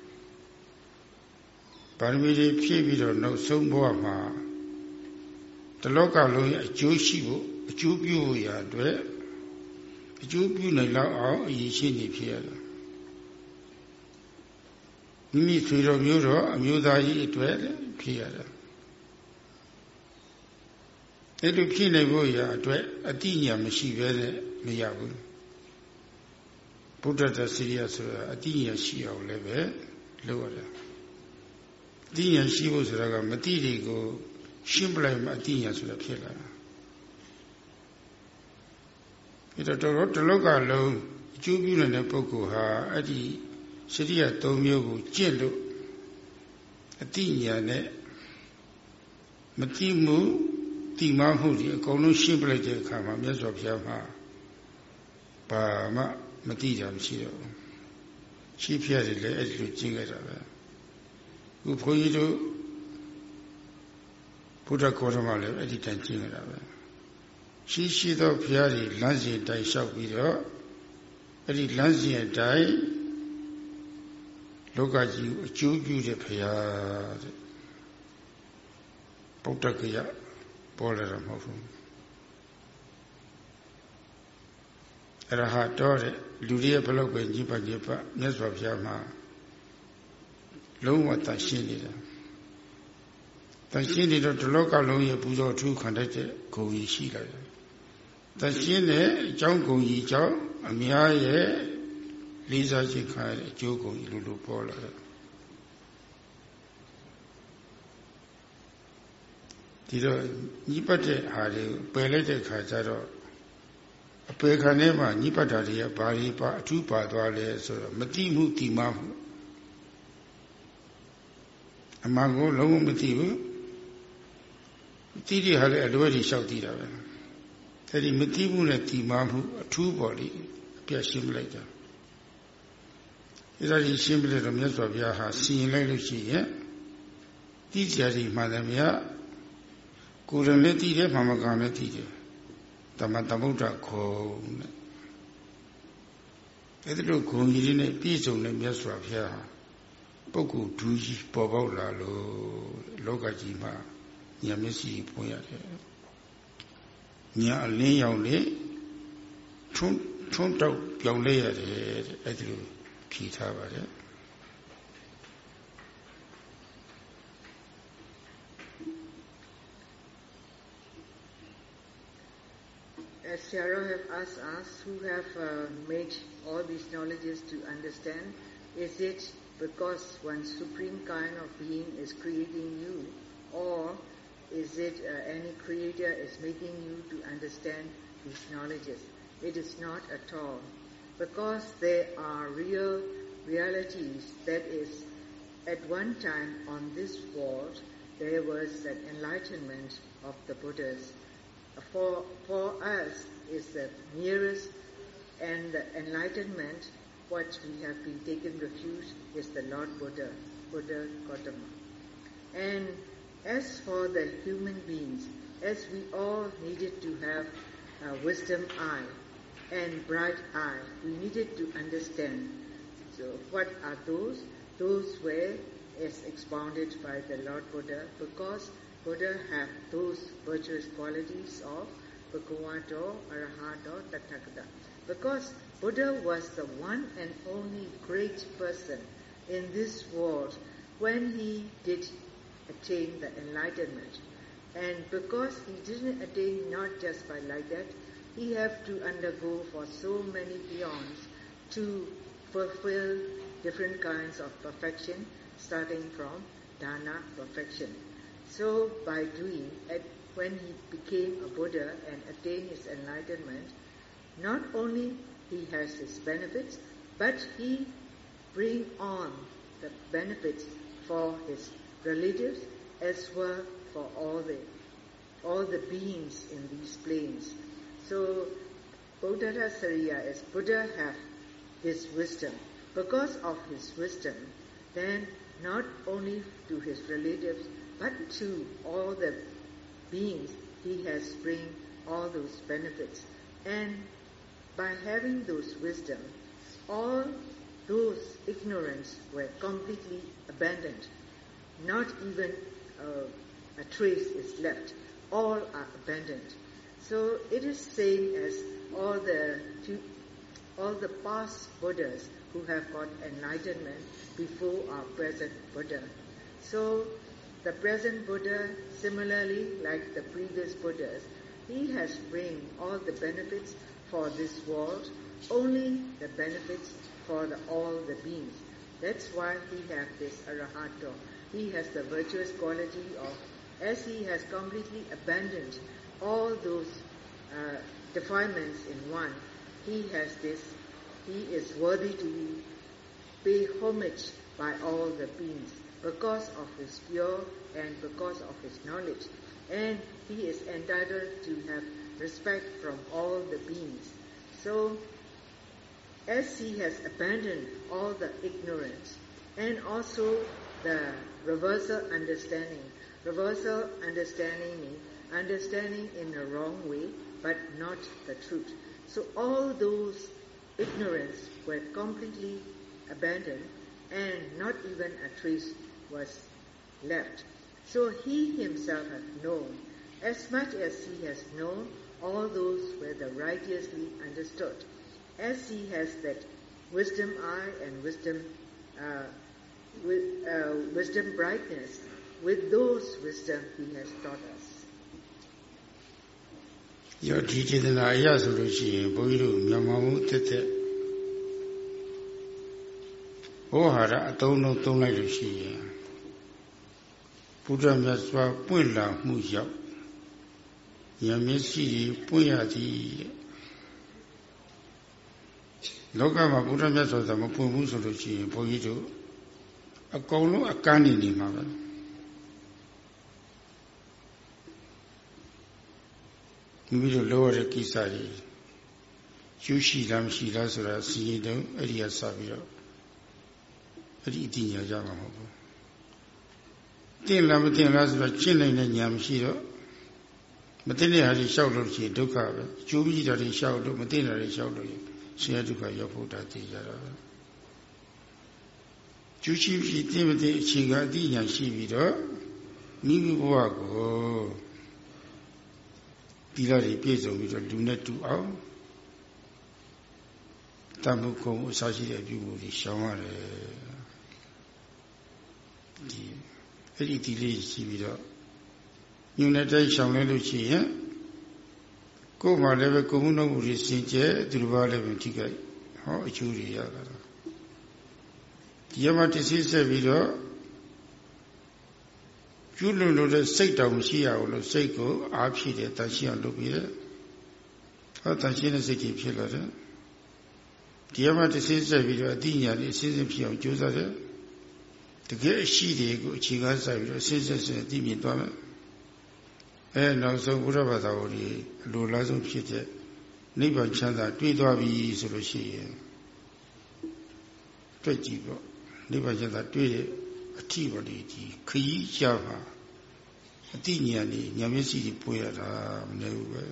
ပါရမီတွေဖြည့်ပြီးတော့နောက်ဆုံးဘဝမှာတလောကလုံးရဲ့အကျိုးရှိဖို့အကျိုးပြုဖို့ရာအတွက်အကျိုးပြုနိုင်လောက်အောင်အရေးရှိနေဖြစ်ရတယ်မိမိဆွေတော်မျိုးတော်အမျိုးသားကြီးအတွက်ဖြစ်ရတယ်အဲ့လိုဖြစ်နိုင်ဖို့ရာအတွက်အတိညာမရှိဘဲနဲ့မရဘူးဗုဒ္ဓတစီရိယဆိုတာအတိညာရှိအောင်လည်းပဲလုပ်ရတ ယ်အတိညာရှိဖို့ဆိုတာကမတိတွေကိုရှင်းပလိုက်မှအတိညာဆိုတာဖြစ်လာတာအဲ့တော့တော်တလောကလုံးအကျိုးပြုနေတဲ့ပုဂ္ဂိုလ်ဟာအဲ့ဒီစရိယ၃မျိုးကိုကျင့်လို့အတိညာနဲ့မတိမှုတိမမှုဒီအကုန်လုံးရှင်းပလိုက်တဲ့အခါမှာမြတ်စွာဘုရားမှာဘာမှမတိကြမရှိတော့ဘူးရှိဖျက်တယ်လည်းအဲ့ဒီလိုကျင့်ခဲ့တာပဲ ခုဘုန်းကြီးတို့ဘုရားကောရမလည်းအဲ့ဒီတိုင်ကျင့်ခဲ့တာပဲရှိရှိသောဘုရားကြီးလမ်းစဉ်တိုင်လျှောက်ပြီးတော့အဲ့ဒီလမ်းစဉ်အတိုင်းလောကကြီးကိုအကျိုးပြုတဲ့ဘုရားတဲ့ဗုဒ္ဓဂယပေါ်လာတာမဟုတ်ဘူးအရဟတော်တဲ့လူတွေဘလောက်ပဲညစ်ပတ်ညစ်ပတ်မြတ်စွာဘုရားမှာ လုံးဝတရှင်းနေတာတရှင်းနေတော့ဒီလောကလုံးရဲ့ပူဇော်ထူးခံတတ်တဲ့ဂုဏ်ကြီးရှိလာတယ်တရှင်းတဲ့အကြောင်းဂုဏ်ကြီးကြောင့်အများရဲ့လေးစားခြင်းခံရတဲ့အကျိုးဂုဏ်ကြီးလိုလိုပေါ်လာတယ်ဒီတော့ညှိပတ်တဲ့ဟာတွေကိုပယ်လိုက်တဲ့ခါကျတော့အပေခံထဲမှာညှိပတ်တာတွေကဘာတွေပါအထူးပါသွားလဲဆိုတော့မတိမှုတိမမှု အမှန်ကိုလုံးဝမသိဘူးတိတိဟာလည်းအလွယ်ကြီးလျှောက်တည်တာပဲအဲဒီမတိမှုနဲ့တိမမှုအထူးပေါ်လိအပြတ်ရှင်းလိုက်တာအဲဒါကြီးရှင်းပြလို့တော့မြတ်စွာဘုရားဟာစီရင်လိုက်လို့ရှိရင်တိကျကြီးမှန်တယ်မြတ်ကိုယ်ရင်လည်းတည်တယ်မှမကလည်းတည်တယ်တမန်သမုဒ္ဒခုံနဲ့အဲ့ဒီလိုဂုဏ်ကြီးနဲ့ပြည့်စုံတဲ့မြတ်စွာဘုရား ပုဂ္ဂိုလ်ဒူးကြီးပေါ်ပေါက်လာလို့လောကကြီးမှာညာမျက်စိပွင့်ရတယ်ညာအလင်းရောင်လေထွန်းထွန်းတောက်ပြောင်းလဲရတယ်အဲ့ဒီလိုဖြီးထားပါတယ် as Sarah have asked us, who have uh, made all these knowledges to understand, is it because one supreme kind of being is creating you, or is it uh, any creator is making you to understand these knowledges? It is not at all, because there are real realities. That is, at one time on this world, there was an enlightenment of the Buddhas for, for us is the nearest and the enlightenment what we have been taken refuge is the Lord Buddha, Buddha Gautama. And as for the human beings, as we all needed to have a wisdom eye and bright eye, we needed to understand. So what are those? Those were as expounded by the Lord Buddha because Buddha have those virtuous qualities of Bhagavato, Arahato, Tathagata. Because Buddha was the one and only great person in this world when he did attain the enlightenment. And because he didn't attain not just by like that, he have to undergo for so many eons to fulfill different kinds of perfection, starting from dana perfection. So by doing, when he became a Buddha and attained his enlightenment, not only he has his benefits, but he bring on the benefits for his relatives as well for all the all the beings in these planes. So Buddha Sariya as Buddha have his wisdom. Because of his wisdom, then not only to his relatives, but to all the beings, he has bring all those benefits. And by having those wisdom, all those ignorance were completely abandoned. Not even uh, a trace is left. All are abandoned. So it is same as all the all the past Buddhas who have got enlightenment before our present Buddha. So the present Buddha, similarly like the previous Buddhas, he has bring all the benefits for this world, only the benefits for the, all the beings. That's why he has this arahato. He has the virtuous quality of, as he has completely abandoned all those uh, defilements in one, he has this, he is worthy to be paid homage by all the beings because of his pure and because of his knowledge. And he is entitled to have respect from all the beings. So, as he has abandoned all the ignorance and also the reversal understanding, reversal understanding means understanding in a wrong way, but not the truth. So all those ignorance were completely abandoned and not even a trace was left. So he himself had known, as much as he has known, all those were the righteously understood. As he has that wisdom eye and wisdom, uh, with, uh, wisdom brightness, with those wisdom he has taught us. ရောဒီចេတနာအရဆိုလို့ရှိရင်ဘုန်းကြီးတို့မြန်မာမှုတက်တက်ဘောဟာရအတုံးလုံးသုံးလိုက်လို့ရှိရင်ဘုရားမြတ်စွာပွင့်လာမှုရောက် ဉာဏ်မျက်စိပွင့်ရသည်လောကမှာဘုရားမြတ်စွာသာမပွင့်ဘူးဆိုလို့ရှိရင်ဘုန်းကြီးတို့အကုန်လုံးအကန့်နေနေမှာပဲမိမိတို့လောရတဲ့ကိစ္စတွေယူရှိလားမရှိလားဆိုတာစီရင်တော့အဲ့ဒီကစပြီးတော့အဲ့ဒီအတိညာကြမှာမဟုတ်ဘူးတင်လားမတင်လားဆိုတော့ရှင်းနိုင်တဲ့ညာမရှိတော့ မသိတဲ့ဟာတွေလျှောက်လို့ရှိရင်ဒုက္ခပဲကျိုးပြီးတာတွေလျှောက်လို့မသိတာတွေလျှောက်လို့ဆင်းရဲဒုက္ခရောက်ဖို့တာသိကြတာပဲကျူးရှိပြီးသိမသိအခြေခံအတိညာရှိပြီးတော့မိမိဘဝကိုဒီလာတွေပြည့်စုံပြီးတော့လူနဲ့တူအောင်တမှုကုံအစရှိတဲ့အပြုမှုတွေရှောင်ရတယ်ဒီအဲ့ဒီဒီလေးရှိပြီးတော့ ညုံတဲ့တိုက်ရှောင်လဲလို့ရှိရင်ကိုယ်မှလည်းပဲကိုမှုနှုတ်မှုတွေစင်ကြဲသူတစ်ပါးလည်းပဲထိခိုက်ဟောအကျိုးတွေရတာဒီရမတသိဆက်ပြီးတော့ကျွလွန်လို့တဲ့စိတ်တောင်မရှိရဘူးလို့စိတ်ကိုအားဖြည့်တယ်တန်ရှင်းအောင်လုပ်ပြီးတယ်ဟောတန်ရှင်းတဲ့စိတ်ကြီးဖြစ်လာတယ်ဒီရမတသိဆက်ပြီးတော့အတိညာလေးအစစ်စစ်ဖြစ်အောင်ကြိုးစားတယ်တကယ်အရှိတွေကိုအခြေခံစိုက်ပြီးတော့အစစ်စစ်စစ်အတိမြင်သွားမယ် အဲနောက်ဆုံးဘုရားဘာသာဝင်ဒီအလိုလားဆုံးဖြစ်တဲ့နိဗ္ဗာန်ချမ်းသာတွေ့သွားပြီဆိုလို့ရှိရင်တွေ့ကြည့်ပေါ့နိဗ္ဗာန်ချမ်းသာတွေ့တဲ့အထီးပေါ်ဒီဒီခရီးကြပါအတိညာနေညာမျက်စိကြီးပွေးရတာမနေဘူးပဲ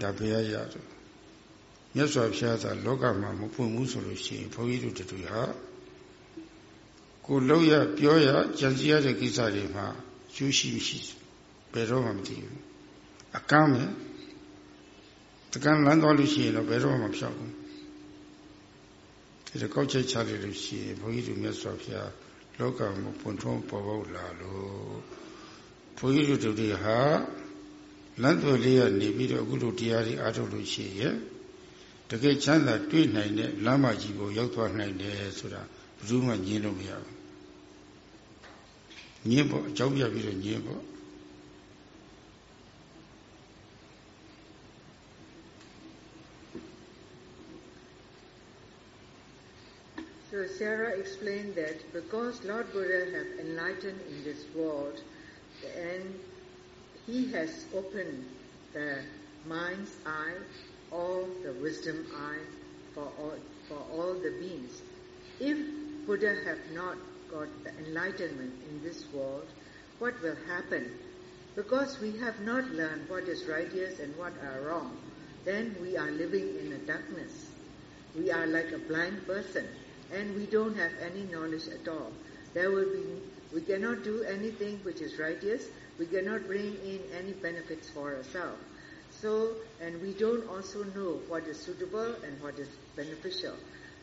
ဒါဘယ်ရရတော့မြတ်စွာဘုရားသာလောကမှာမဖွင့်ဘူးဆိုလို့ရှိရင်ဘုန်းကြီးတို့တူဟာကိုလုံးရပြောရကြံစည်ရတဲ့ကိစ္စတွေမှာ ကျိုးရှိရှိဘယ်တော့မှမသိဘူးအကမ်းမယ်တကမ်းလမ်းသွားလို့ရှိရင်တော့ဘယ်တော့မှမဖြောက်ဘူးဒီတော့ကောက်ချက်ချလိုက်လို့ရှိရင်ဘုန်းကြီးတို့မြတ်စွာဘုရားလောကမှာပွင့်ထွန်းပေါ်ပေါက်လာလို့ဘုန်းကြီးတို့တွေဟာလမ်းသွယ်လေးကနေပြီးတော့အခုလိုတရားတွေအားထုတ်လို့ရှိရင်တကယ်ချမ်းသာတွေ့နိုင်တဲ့လမ်းမကြီးကိုရောက်သွားနိုင်တယ်ဆိုတာဘယ်သူမှညင်းလို့မရဘူး So Sarah explained that because Lord Buddha have enlightened in this world and he has opened the mind's eye or the wisdom eye for all, for all the beings. If Buddha have not got the enlightenment in this world, what will happen? Because we have not learned what is righteous and what are wrong, then we are living in a darkness. We are like a blind person and we don't have any knowledge at all. There will be, we cannot do anything which is righteous. We cannot bring in any benefits for ourselves. So, and we don't also know what is suitable and what is beneficial.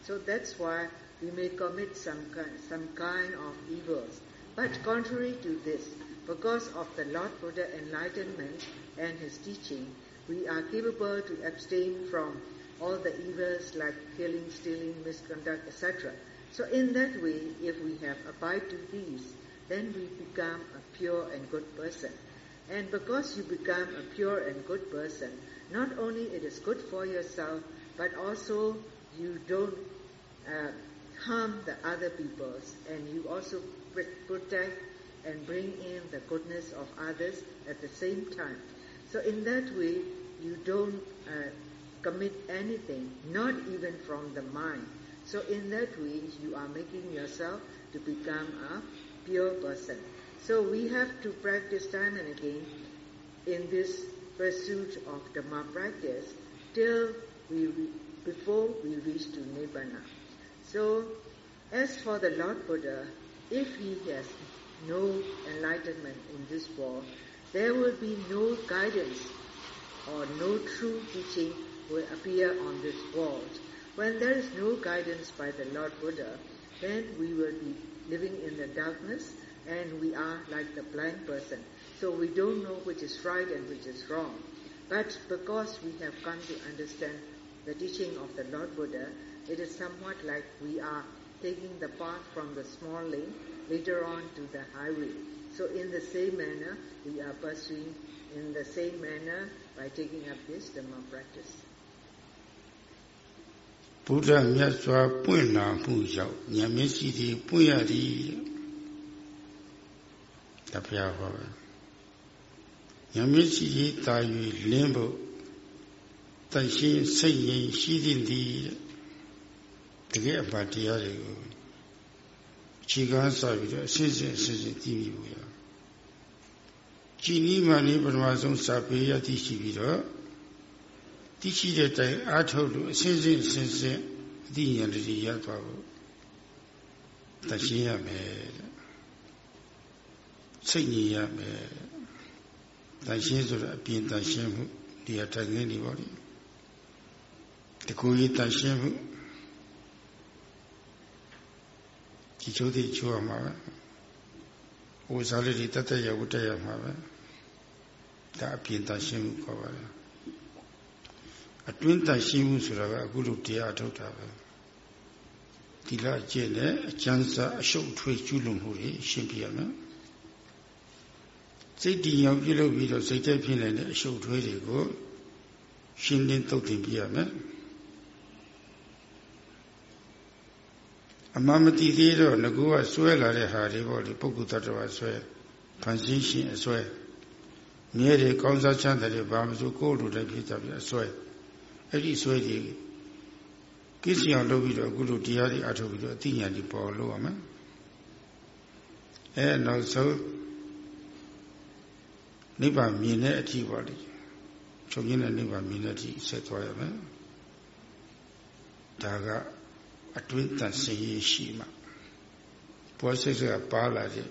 So that's why we may commit some kind, some kind of evils. But contrary to this, because of the Lord Buddha enlightenment and his teaching, we are capable to abstain from all the evils like killing, stealing, misconduct, etc. So in that way, if we have abide to these, then we become a pure and good person. And because you become a pure and good person, not only it is good for yourself, but also you don't uh, harm the other peoples, and you also protect and bring in the goodness of others at the same time. So in that way, you don't uh, commit anything, not even from the mind. So in that way, you are making yourself to become a pure person. So we have to practice time and again in this pursuit of Dhamma practice till we, before we reach to Nibbana. So as for the Lord Buddha, if he has no enlightenment in this world, there will be no guidance or no true teaching will appear on this world. When there is no guidance by the Lord Buddha, then we will be living in the darkness and we are like the blind person. So we don't know which is right and which is wrong. But because we have come to understand the teaching of the Lord Buddha, it is somewhat like we are taking the path from the small lane later on to the highway. So in the same manner, we are pursuing in the same manner by taking up this Dhamma practice. ဘုရားမြတ်စွာပွင့်လာမှုကြောင့်ဉာဏ်မျက်စိတွေပွင့်ရသည်တဖျားဟောဉာဏ်မျက်စိကြီးတာ၍လင်းဖို့တန်ရှင်းစိတ်ငြိမ်ရှိသည်တ ကယ်အပါတရားတွေကိုခြေကားစပြီးတော့အစစ်စစ်အစစ်စစ်တည်ပြီးဘူးရကြည်နီးမှလေးပထမဆုံးစာပေရသိရှိပြီးတော့သိရှိတဲ့တိုင်အားထုတ်လို့အစစ်စစ်အစစ်စစ်အသိဉာဏ်တည်းရသွားဖို့တရှင်းရမယ်စိတ်ညစ်ရမယ်တရှင်းဆိုတာအပြင်တရှင်းမှုဒီအထိုင်ငင်းနေပါလိတကူကြီးတရှင်းမှု ဒီချိုးတိချိုးရမှာပဲဟိုစားလေးတွေတတ်တရဝတ်တရမှာပဲဒါအပြင်တရှင်းမှုခေါ်ပါတယ်အတွင်းတန်ရှင်းမှုဆိုတာကအခုလိုတရားထုတ်တာပဲဒီလအကျင့်နဲ့အကျဉ်းစားအရှုပ်ထွေးကျူးလွန်မှုတွေရှင်းပြရမယ်စိတ်တည်ငြိမ်ပြုလုပ်ပြီးတော့စိတ်တက်ဖြစ်နေတဲ့အရှုပ်ထွေးတွေကိုရှင်းလင်းသုတ်တင်ပြရမယ် အမှန်မတည်သေးတော့ငကူကဆွဲလာတဲ့ဟာတွေပေါ့လေပုဂ္ဂိုလ်တ attva ဆွဲဖန်ဆင်းရှင်အဆွဲမြဲတယ်ကောင်းစားချမ်းသာတယ်ဘာမှမဆိုကိုယ်လိုတိုင်းဖြစ်ကြပြီအဆွဲအဲ့ဒီဆွဲကြီးကိစ္စအောင်လုပ်ပြီးတော့အခုလိုတရားတွေအထုတ်ပြီးတော့အသိဉာဏ်တွေပေါ်လို့ရမယ်အဲနောက်ဆုံးနိဗ္ဗာန်မြင်တဲ့အထိပါလေချုပ်ရင်းတဲ့နိဗ္ဗာန်မြင်တဲ့အထိဆက်သွားရမယ်ဒါက အတွင်းတန်စင်ရရှိမှဘောစိတ်ကပါလာတဲ့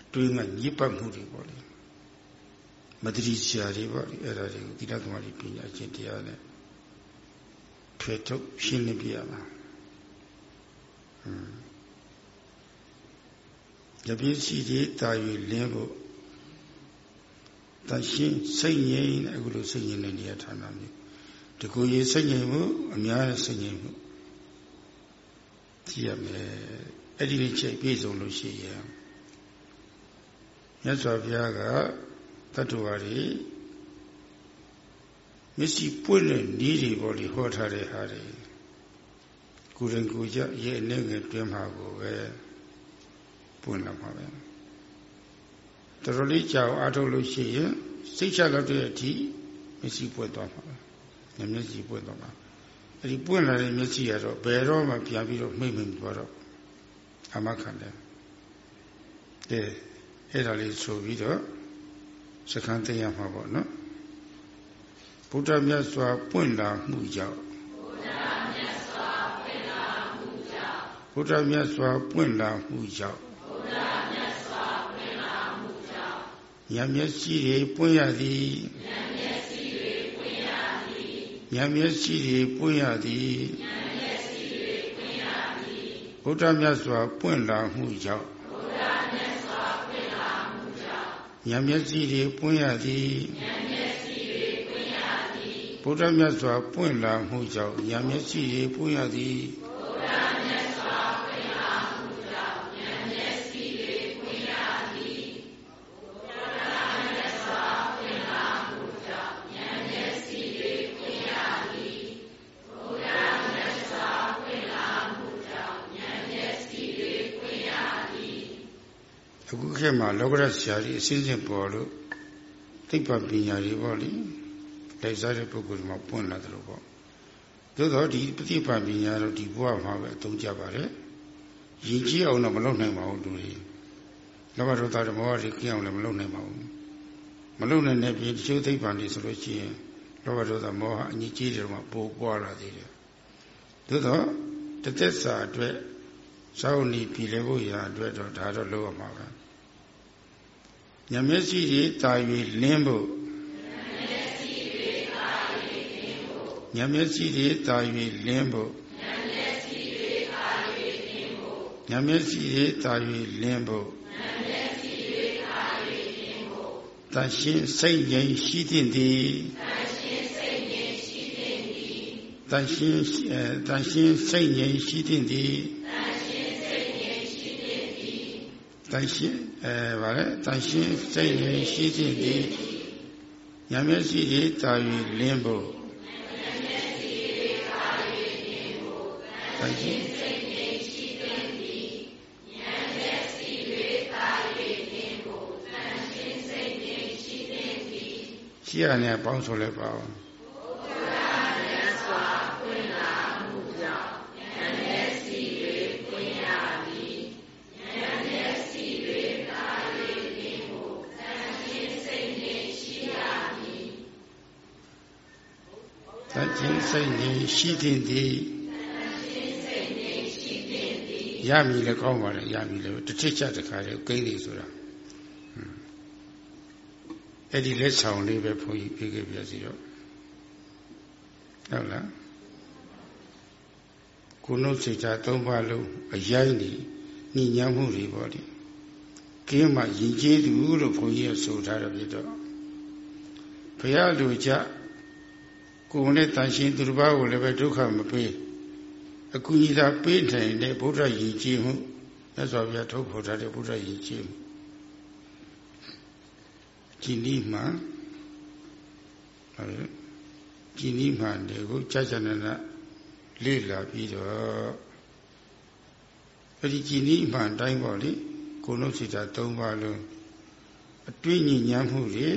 အတွင်းကညစ်ပတ်မှုတွေပေါ့လေမတတိဆရာတွေပေါ့လေအဲ့ဒါတွေကိုသီလသမာဓိပညာချင်းတရားနဲ့ထွေထုတ်ရှင်းလင်းပြရမှာဟွန်းရပြည့်စီတွေတာယူလင်းဖို့တရှင်းစိတ်ငြိမ်အခုလိုစိတ်ငြိမ်တဲ့နေရာဌာနမျိုးတကူရေးစိတ်ငြိမ်မှုအများနဲ့စိတ်ငြိမ်မှု ကြည့်ရမယ်အဲ့ဒီလေးချက်ပြည့်စုံလို့ရှိရင်မြတ်စွာဘုရားကတတ္တဝါတွေမျက်စိပွင့်တဲ့ဤတွေပေါ်လေဟောထားတဲ့ဟာတွေကိုယ်ရင်ကိုယ်ကြရဲ့အနေငယ်တွင်းမှာကိုပဲပွင့်လာပါပဲတော်တော်လေးကြောင်အားထုတ်လို့ရှိရင်စိတ်ချလောက်တဲ့အထိမျက်စိပွင့်သွားမှာပဲမျက်စိပွင့်သွားမှာ အဲ့ဒီပွင့်လာတဲ့မျက်စိကတော့ဘယ်တော့မှပြန်ပြီးတော့မှိတ်မှိတ်သွားတော့အမခံတယ်အဲအဲ့ဒါလေးဆိုပြီးတော့စကံသိရမှာပေါ့နော်ဘုရားမြတ်စွာပွင့်လာမှုကြောင့်ဘုရားမြတ်စွာပွင့်လာမှုကြောင့်ဉာဏ်မျက်စိတွေပွင့်ရသည်ဉာဏ်မျက်စိတွေပွင့်ရသည် ဉာဏ်မျက်စိတွေပွင့်ရသည်ဉာဏ်မျက်စိတွေပွင့်ရသည်ဘုရားမြတ်စွာပွင့်လာမှုကြောင့်ဘုရားမြတ်စွာပွင့်လာမှုကြောင့်ဉာဏ်မျက်စိတွေပွင့်ရသည်ဉာဏ်မျက်စိတွေပွင့်ရသည်ဘုရားမြတ်စွာပွင့်လာမှုကြောင့်ဉာဏ်မျက်စိတွေပွင့်ရသည် မှာလောကရဆရာကြီးအစင်းစင်ပေါ်လို့သိပ္ပံပညာတွေပေါ့လေလိုက်စားတဲ့ပုဂ္ဂိုလ်တွေမှာပွင့်လာတယ်လို့ပေါ့သို့တော့ဒီပฏิပံပညာတော့ဒီဘဝမှာပဲအသုံးကျပါတယ်ရည်ကြီးအောင်တော့မလုပ်နိုင်ပါဘူးသူတွေလောဘဒေါသဓမ္မဝါတွေကျင်းအောင်လည်းမလုပ်နိုင်ပါဘူးမလုပ်နိုင်တဲ့ပြင်တချို့သိပ္ပံတွေဆိုလို့ရှိရင်လောဘဒေါသမောဟအညစ်အကြေးတွေမှာပိုပွားလာသေးတယ်သို့တော့တသက်စာအတွက်စောင့်နေပြည်လဲဖို့ရာအတွက်တော့ဒါတော့လုပ်ရမှာပဲ ညမျက်စိတွေတာ၍လင်းဖို့ညမျက်စိတွေတာ၍လင်းဖို့ညမျက်စိတွေတာ၍လင်းဖို့တန်ရှင်းစိတ်ငြိမ်ရှိသင့်သည်တန်ရှင်းတန်ရှင်းစိတ်ငြိမ်ရှိသင့်သည် တန်ရှင်းအဲဗါလေတန်ရှင်းစိတ်ရရှိခြင်းဒီညမျက်စိတွေတာ၍လင်းဖို့တန်ရှင်းစိတ်ရရှိခြင်းဒီညမျက်စိတွေတာ၍လင်းဖို့တန်ရှင်းစိတ်ရရှိခြင်းဒီရှိရနဲ့ပေါင်းဆိုလိုက်ပါဦး ခြင်းစိတ်ငြိမ်ရှိတင်သည်ရမည်လည်းကောင်းပါလေရမည်လည်းတစ်ထစ်ချက်တစ်ခါလေကိန်းနေဆိုတာအဲ့ဒီလက်ဆောင်လေးပဲဘုန်းကြီးပြခဲ့ပြစီတော့ဟုတ်လားကုနုစိတ်ဓာတ်သုံးပါလုံးအရိုင်းနေညဉ့်ညမ်းမှုတွေပေါ့ဒီကင်းမှယဉ်ကျေးသူလို့ဘုန်းကြီးကဆိုထားတယ်ပြတော့ဘုရားလူကြ ကိုယ်နဲ့တန်ရှင်းသူတစ်ပါးကိုလည်းပဲဒုက္ခမပေးအကူကြီးသာပေးနိုင်တဲ့ဗုဒ္ဓရည်ကြည်မှုမြတ်စွာဘုရားထုတ်ဖော်ထားတဲ့ဗုဒ္ဓရည်ကြည်မှုဒီနည်းမှာဒီနည်းမှာတွေကိုကြာကြာနာနာလေ့လာပြီးတော့အဲ့ဒီဒီနည်းမှန်တိုင်းပေါ့လေကိုယ်လုံးစိတ်ဓာတ်၃ပါးလုံးအတွေ့ညဉ့်ညမ်းမှုတွေ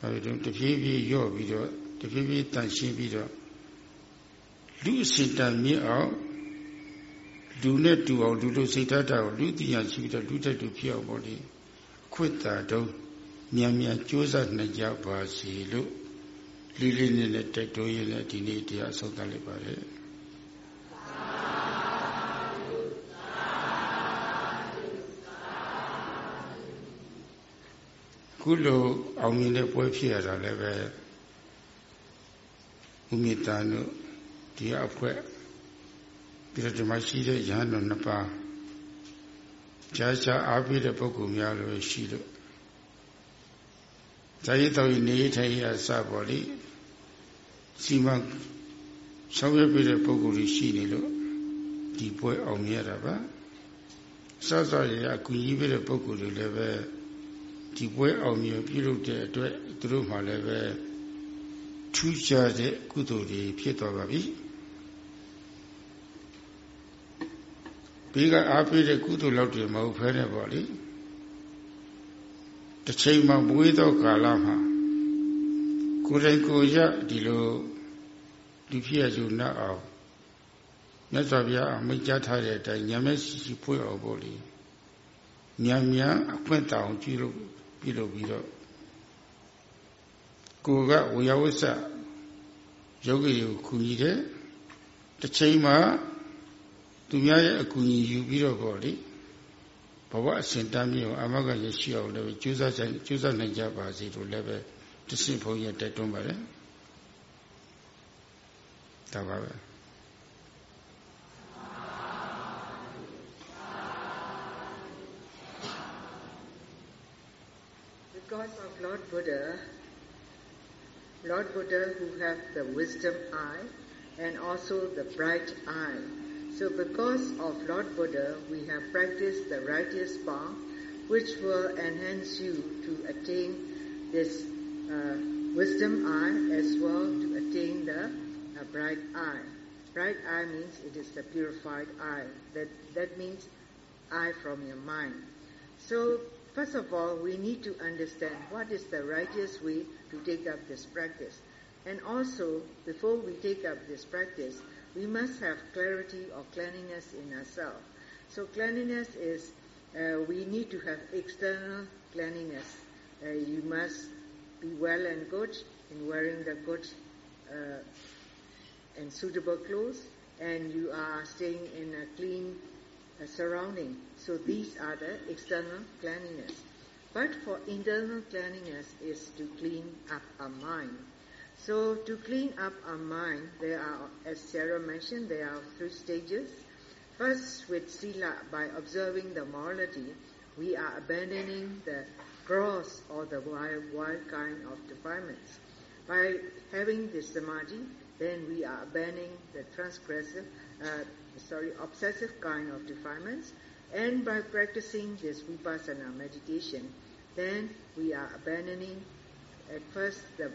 အဲဒီတော့တဖြည်းဖြည်းရော့ပြီးတော့ တဖြည်းဖြည်းတန်ရှင်းပြီးတော့လူစိတ်တမြင့်အောင်လူနဲ့တူအောင်လူလိုစိတ်ဓာတ်ကိုလူတရားရှိပြီးတော့လူတက်တူဖြစ်အောင်ပေါ့ဒီအခွင့်တာတုံးမြန်မြန်ကြိုးစားနိုင်ကြပါစေလို့လေးလေးနဲ့နဲ့တိုက်တွန်းရင်းနဲ့ဒီနေ့တရားဆုံးသတ်လိုက်ပါတယ်ခုလိုအောင်မြင်တဲ့ပွဲဖြစ်ရတာလည်းပဲ ဥမိတာတို့ဒီအဖွဲ့ပြီးတော့ဒီမှာရှိတဲ့ရဟန်းတော်နှစ်ပါးကြာကြာအားပေးတဲ့ပုဂ္ဂိုလ်များလို့ရှိလို့ဇာတိတော်နေထိုင်ရစပေါ်လိစီမံဆောင်ရွက်ပေးတဲ့ပုဂ္ဂိုလ်တွေရှိနေလို့ဒီပွဲအောင်မြင်ရတာပါစစရရအကူကြီးပေးတဲ့ပုဂ္ဂိုလ်တွေလည်းပဲဒီပွဲအောင်မြင်ပြုလုပ်တဲ့အတွက်သူတို့မှလည်းပဲ ထူးခြားတဲ့ကုသိုလ်တွေဖြစ်သွားပါပြီဘေးကအားပေးတဲ့ကုသိုလ်လောက်တွေမဟုတ်ဖဲနဲ့ပေါ့လေတစ်ချိန်မှာမွေးသောကာလမှာကိုယ်တိုင်ကိုယ်ရဒီလိုလူဖြစ်ရစုနတ်အောင်မြတ်စွာဘုရားအမိန့်ကြားထားတဲ့အတိုင်းညမဲရှိရှိဖွင့်အောင်ပေါ့လေညံညံအခွင့်တောင်ကြည့်လို့ပြုလုပ်ပြီးတော့ ကိုကဝေယဝိဆယောဂီကိုခုညီတယ်တစ်ချိန်မှာသူများရဲ့အကူအညီယူပြီးတော့ပေါ့လေဘဝအစဉ်တမ်းမြေအောင်အမဂ္ဂရရှိအောင်လည်းကျူးစားဆိုင်ကျူးစားနိုင်ကြပါစေလို့လည်းပဲတဆင့်ဘုန်းကြီးတက်တွန်းပါတယ်ဒါပါပဲ Because of Lord Buddha, Lord Buddha who have the wisdom eye and also the bright eye. So because of Lord Buddha, we have practiced the righteous path which will enhance you to attain this uh, wisdom eye as well to attain the uh, bright eye. Bright eye means it is the purified eye. That, that means eye from your mind. So First of all, we need to understand what is the righteous way to take up this practice. And also, before we take up this practice, we must have clarity or cleanliness in ourselves. So cleanliness is, uh, we need to have external cleanliness. Uh, you must be well and good in wearing the good uh, and suitable clothes, and you are staying in a clean uh, surrounding. So these are the external cleanliness. But for internal cleanliness is to clean up our mind. So to clean up our mind, there are, as Sarah mentioned, there are three stages. First, with sila, by observing the morality, we are abandoning the gross or the wild, wild kind of defilements. By having this samadhi, then we are abandoning the transgressive, uh, sorry, obsessive kind of defilements. And by practicing this vipassana meditation, then we are abandoning at first the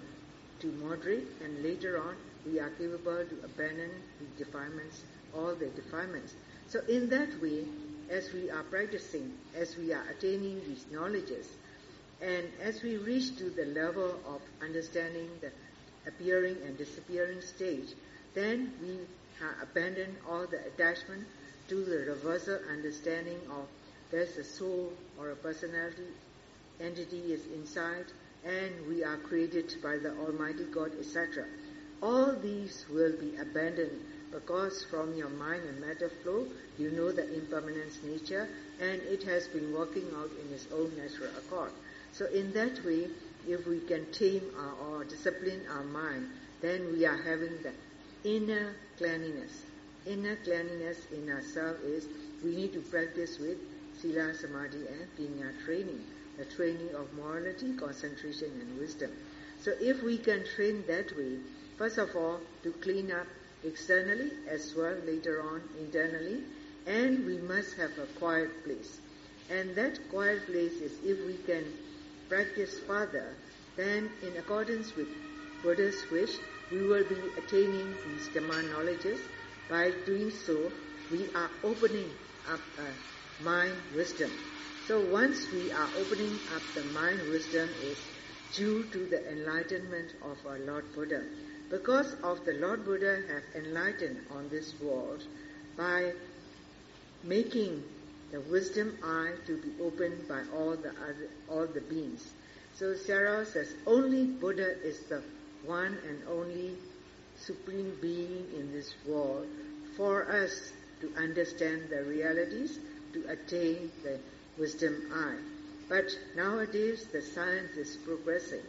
to moderate and later on we are capable to abandon the defilements, all the defilements. So in that way, as we are practicing, as we are attaining these knowledges, and as we reach to the level of understanding the appearing and disappearing stage, then we abandon all the attachment to the reversal understanding of there's a soul or a personality entity is inside and we are created by the Almighty God, etc. All these will be abandoned because from your mind and matter flow, you know the impermanence nature and it has been working out in its own natural accord. So in that way, if we can tame our, or discipline our mind, then we are having the inner cleanliness. Inner cleanliness in ourselves is we need to practice with Sila, Samadhi and Pinya training the training of morality, concentration and wisdom. So if we can train that way, first of all, to clean up externally as well later on internally, and we must have a quiet place. And that quiet place is if we can practice further, then in accordance with Buddha's wish, we will be attaining these Dhamma knowledges. By doing so, we are opening up a mind wisdom. So once we are opening up the mind wisdom is due to the enlightenment of our Lord Buddha. Because of the Lord Buddha have enlightened on this world by making the wisdom eye to be opened by all the other, all the beings. So Sarah says only Buddha is the one and only supreme being in this world for us to understand the realities, to attain the wisdom eye. But nowadays the science is progressing.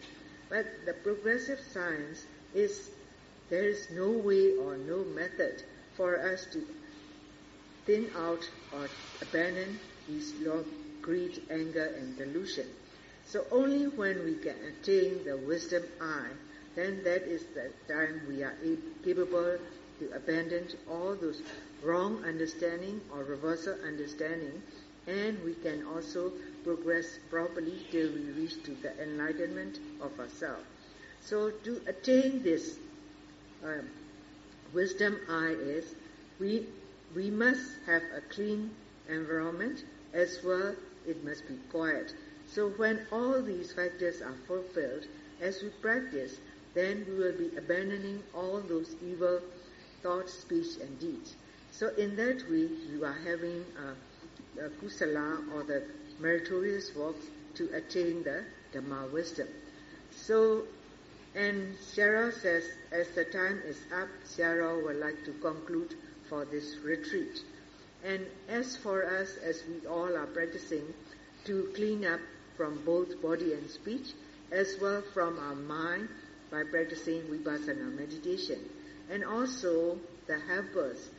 But the progressive science is, there is no way or no method for us to thin out or abandon these love, greed, anger, and delusion. So only when we can attain the wisdom eye, then that is the time we are capable to abandon all those wrong understanding or reversal understanding and we can also progress properly till we reach to the enlightenment of ourselves. So to attain this um, wisdom eye is we we must have a clean environment as well it must be quiet. So when all these factors are fulfilled, as we practice, then we will be abandoning all those evil thoughts, speech and deeds. So in that way, you are having uh, a, a kusala or the meritorious works to attain the Dhamma wisdom. So, and Sarah says, as the time is up, Sarah would like to conclude for this retreat. And as for us, as we all are practicing to clean up from both body and speech, as well from our mind by practicing vipassana meditation, and also the helpers,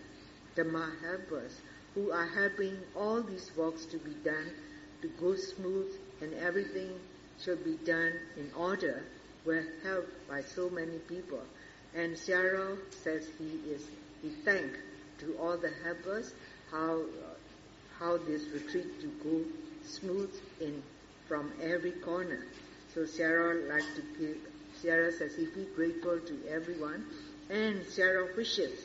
Dhamma helpers, who are helping all these works to be done to go smooth and everything should be done in order were helped by so many people. And Cyril says he is, he thanked to all the helpers how, how this retreat to go smooth in from every corner. So Sarah like to give, Sarah's be grateful to everyone, and Sarah wishes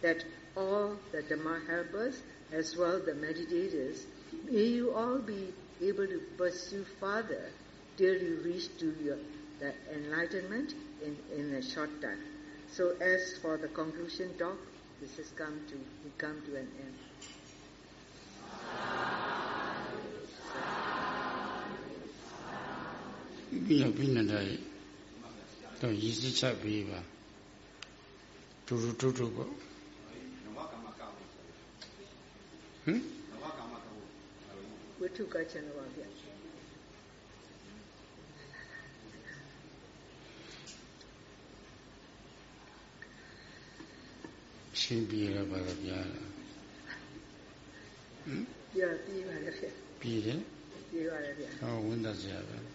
that all the Dhamma helpers, as well the meditators, may you all be able to pursue further till you reach to your the enlightenment in, in a short time. So as for the conclusion talk, this has come to we come to an end. Sāmi. တာရဲ့တော့ရည်စည်းချက်ပြီးပါတူတူတူတူပေါ့ဟမ်ဝိထုကချင်တော့ဗျာရှင်းပြရပါတော့ဗျာဟမ်ပြပြီးပါလေဗျာပြီးတယ်ပြီးပါလေဗျာဟောဝန်သက်စရာပဲ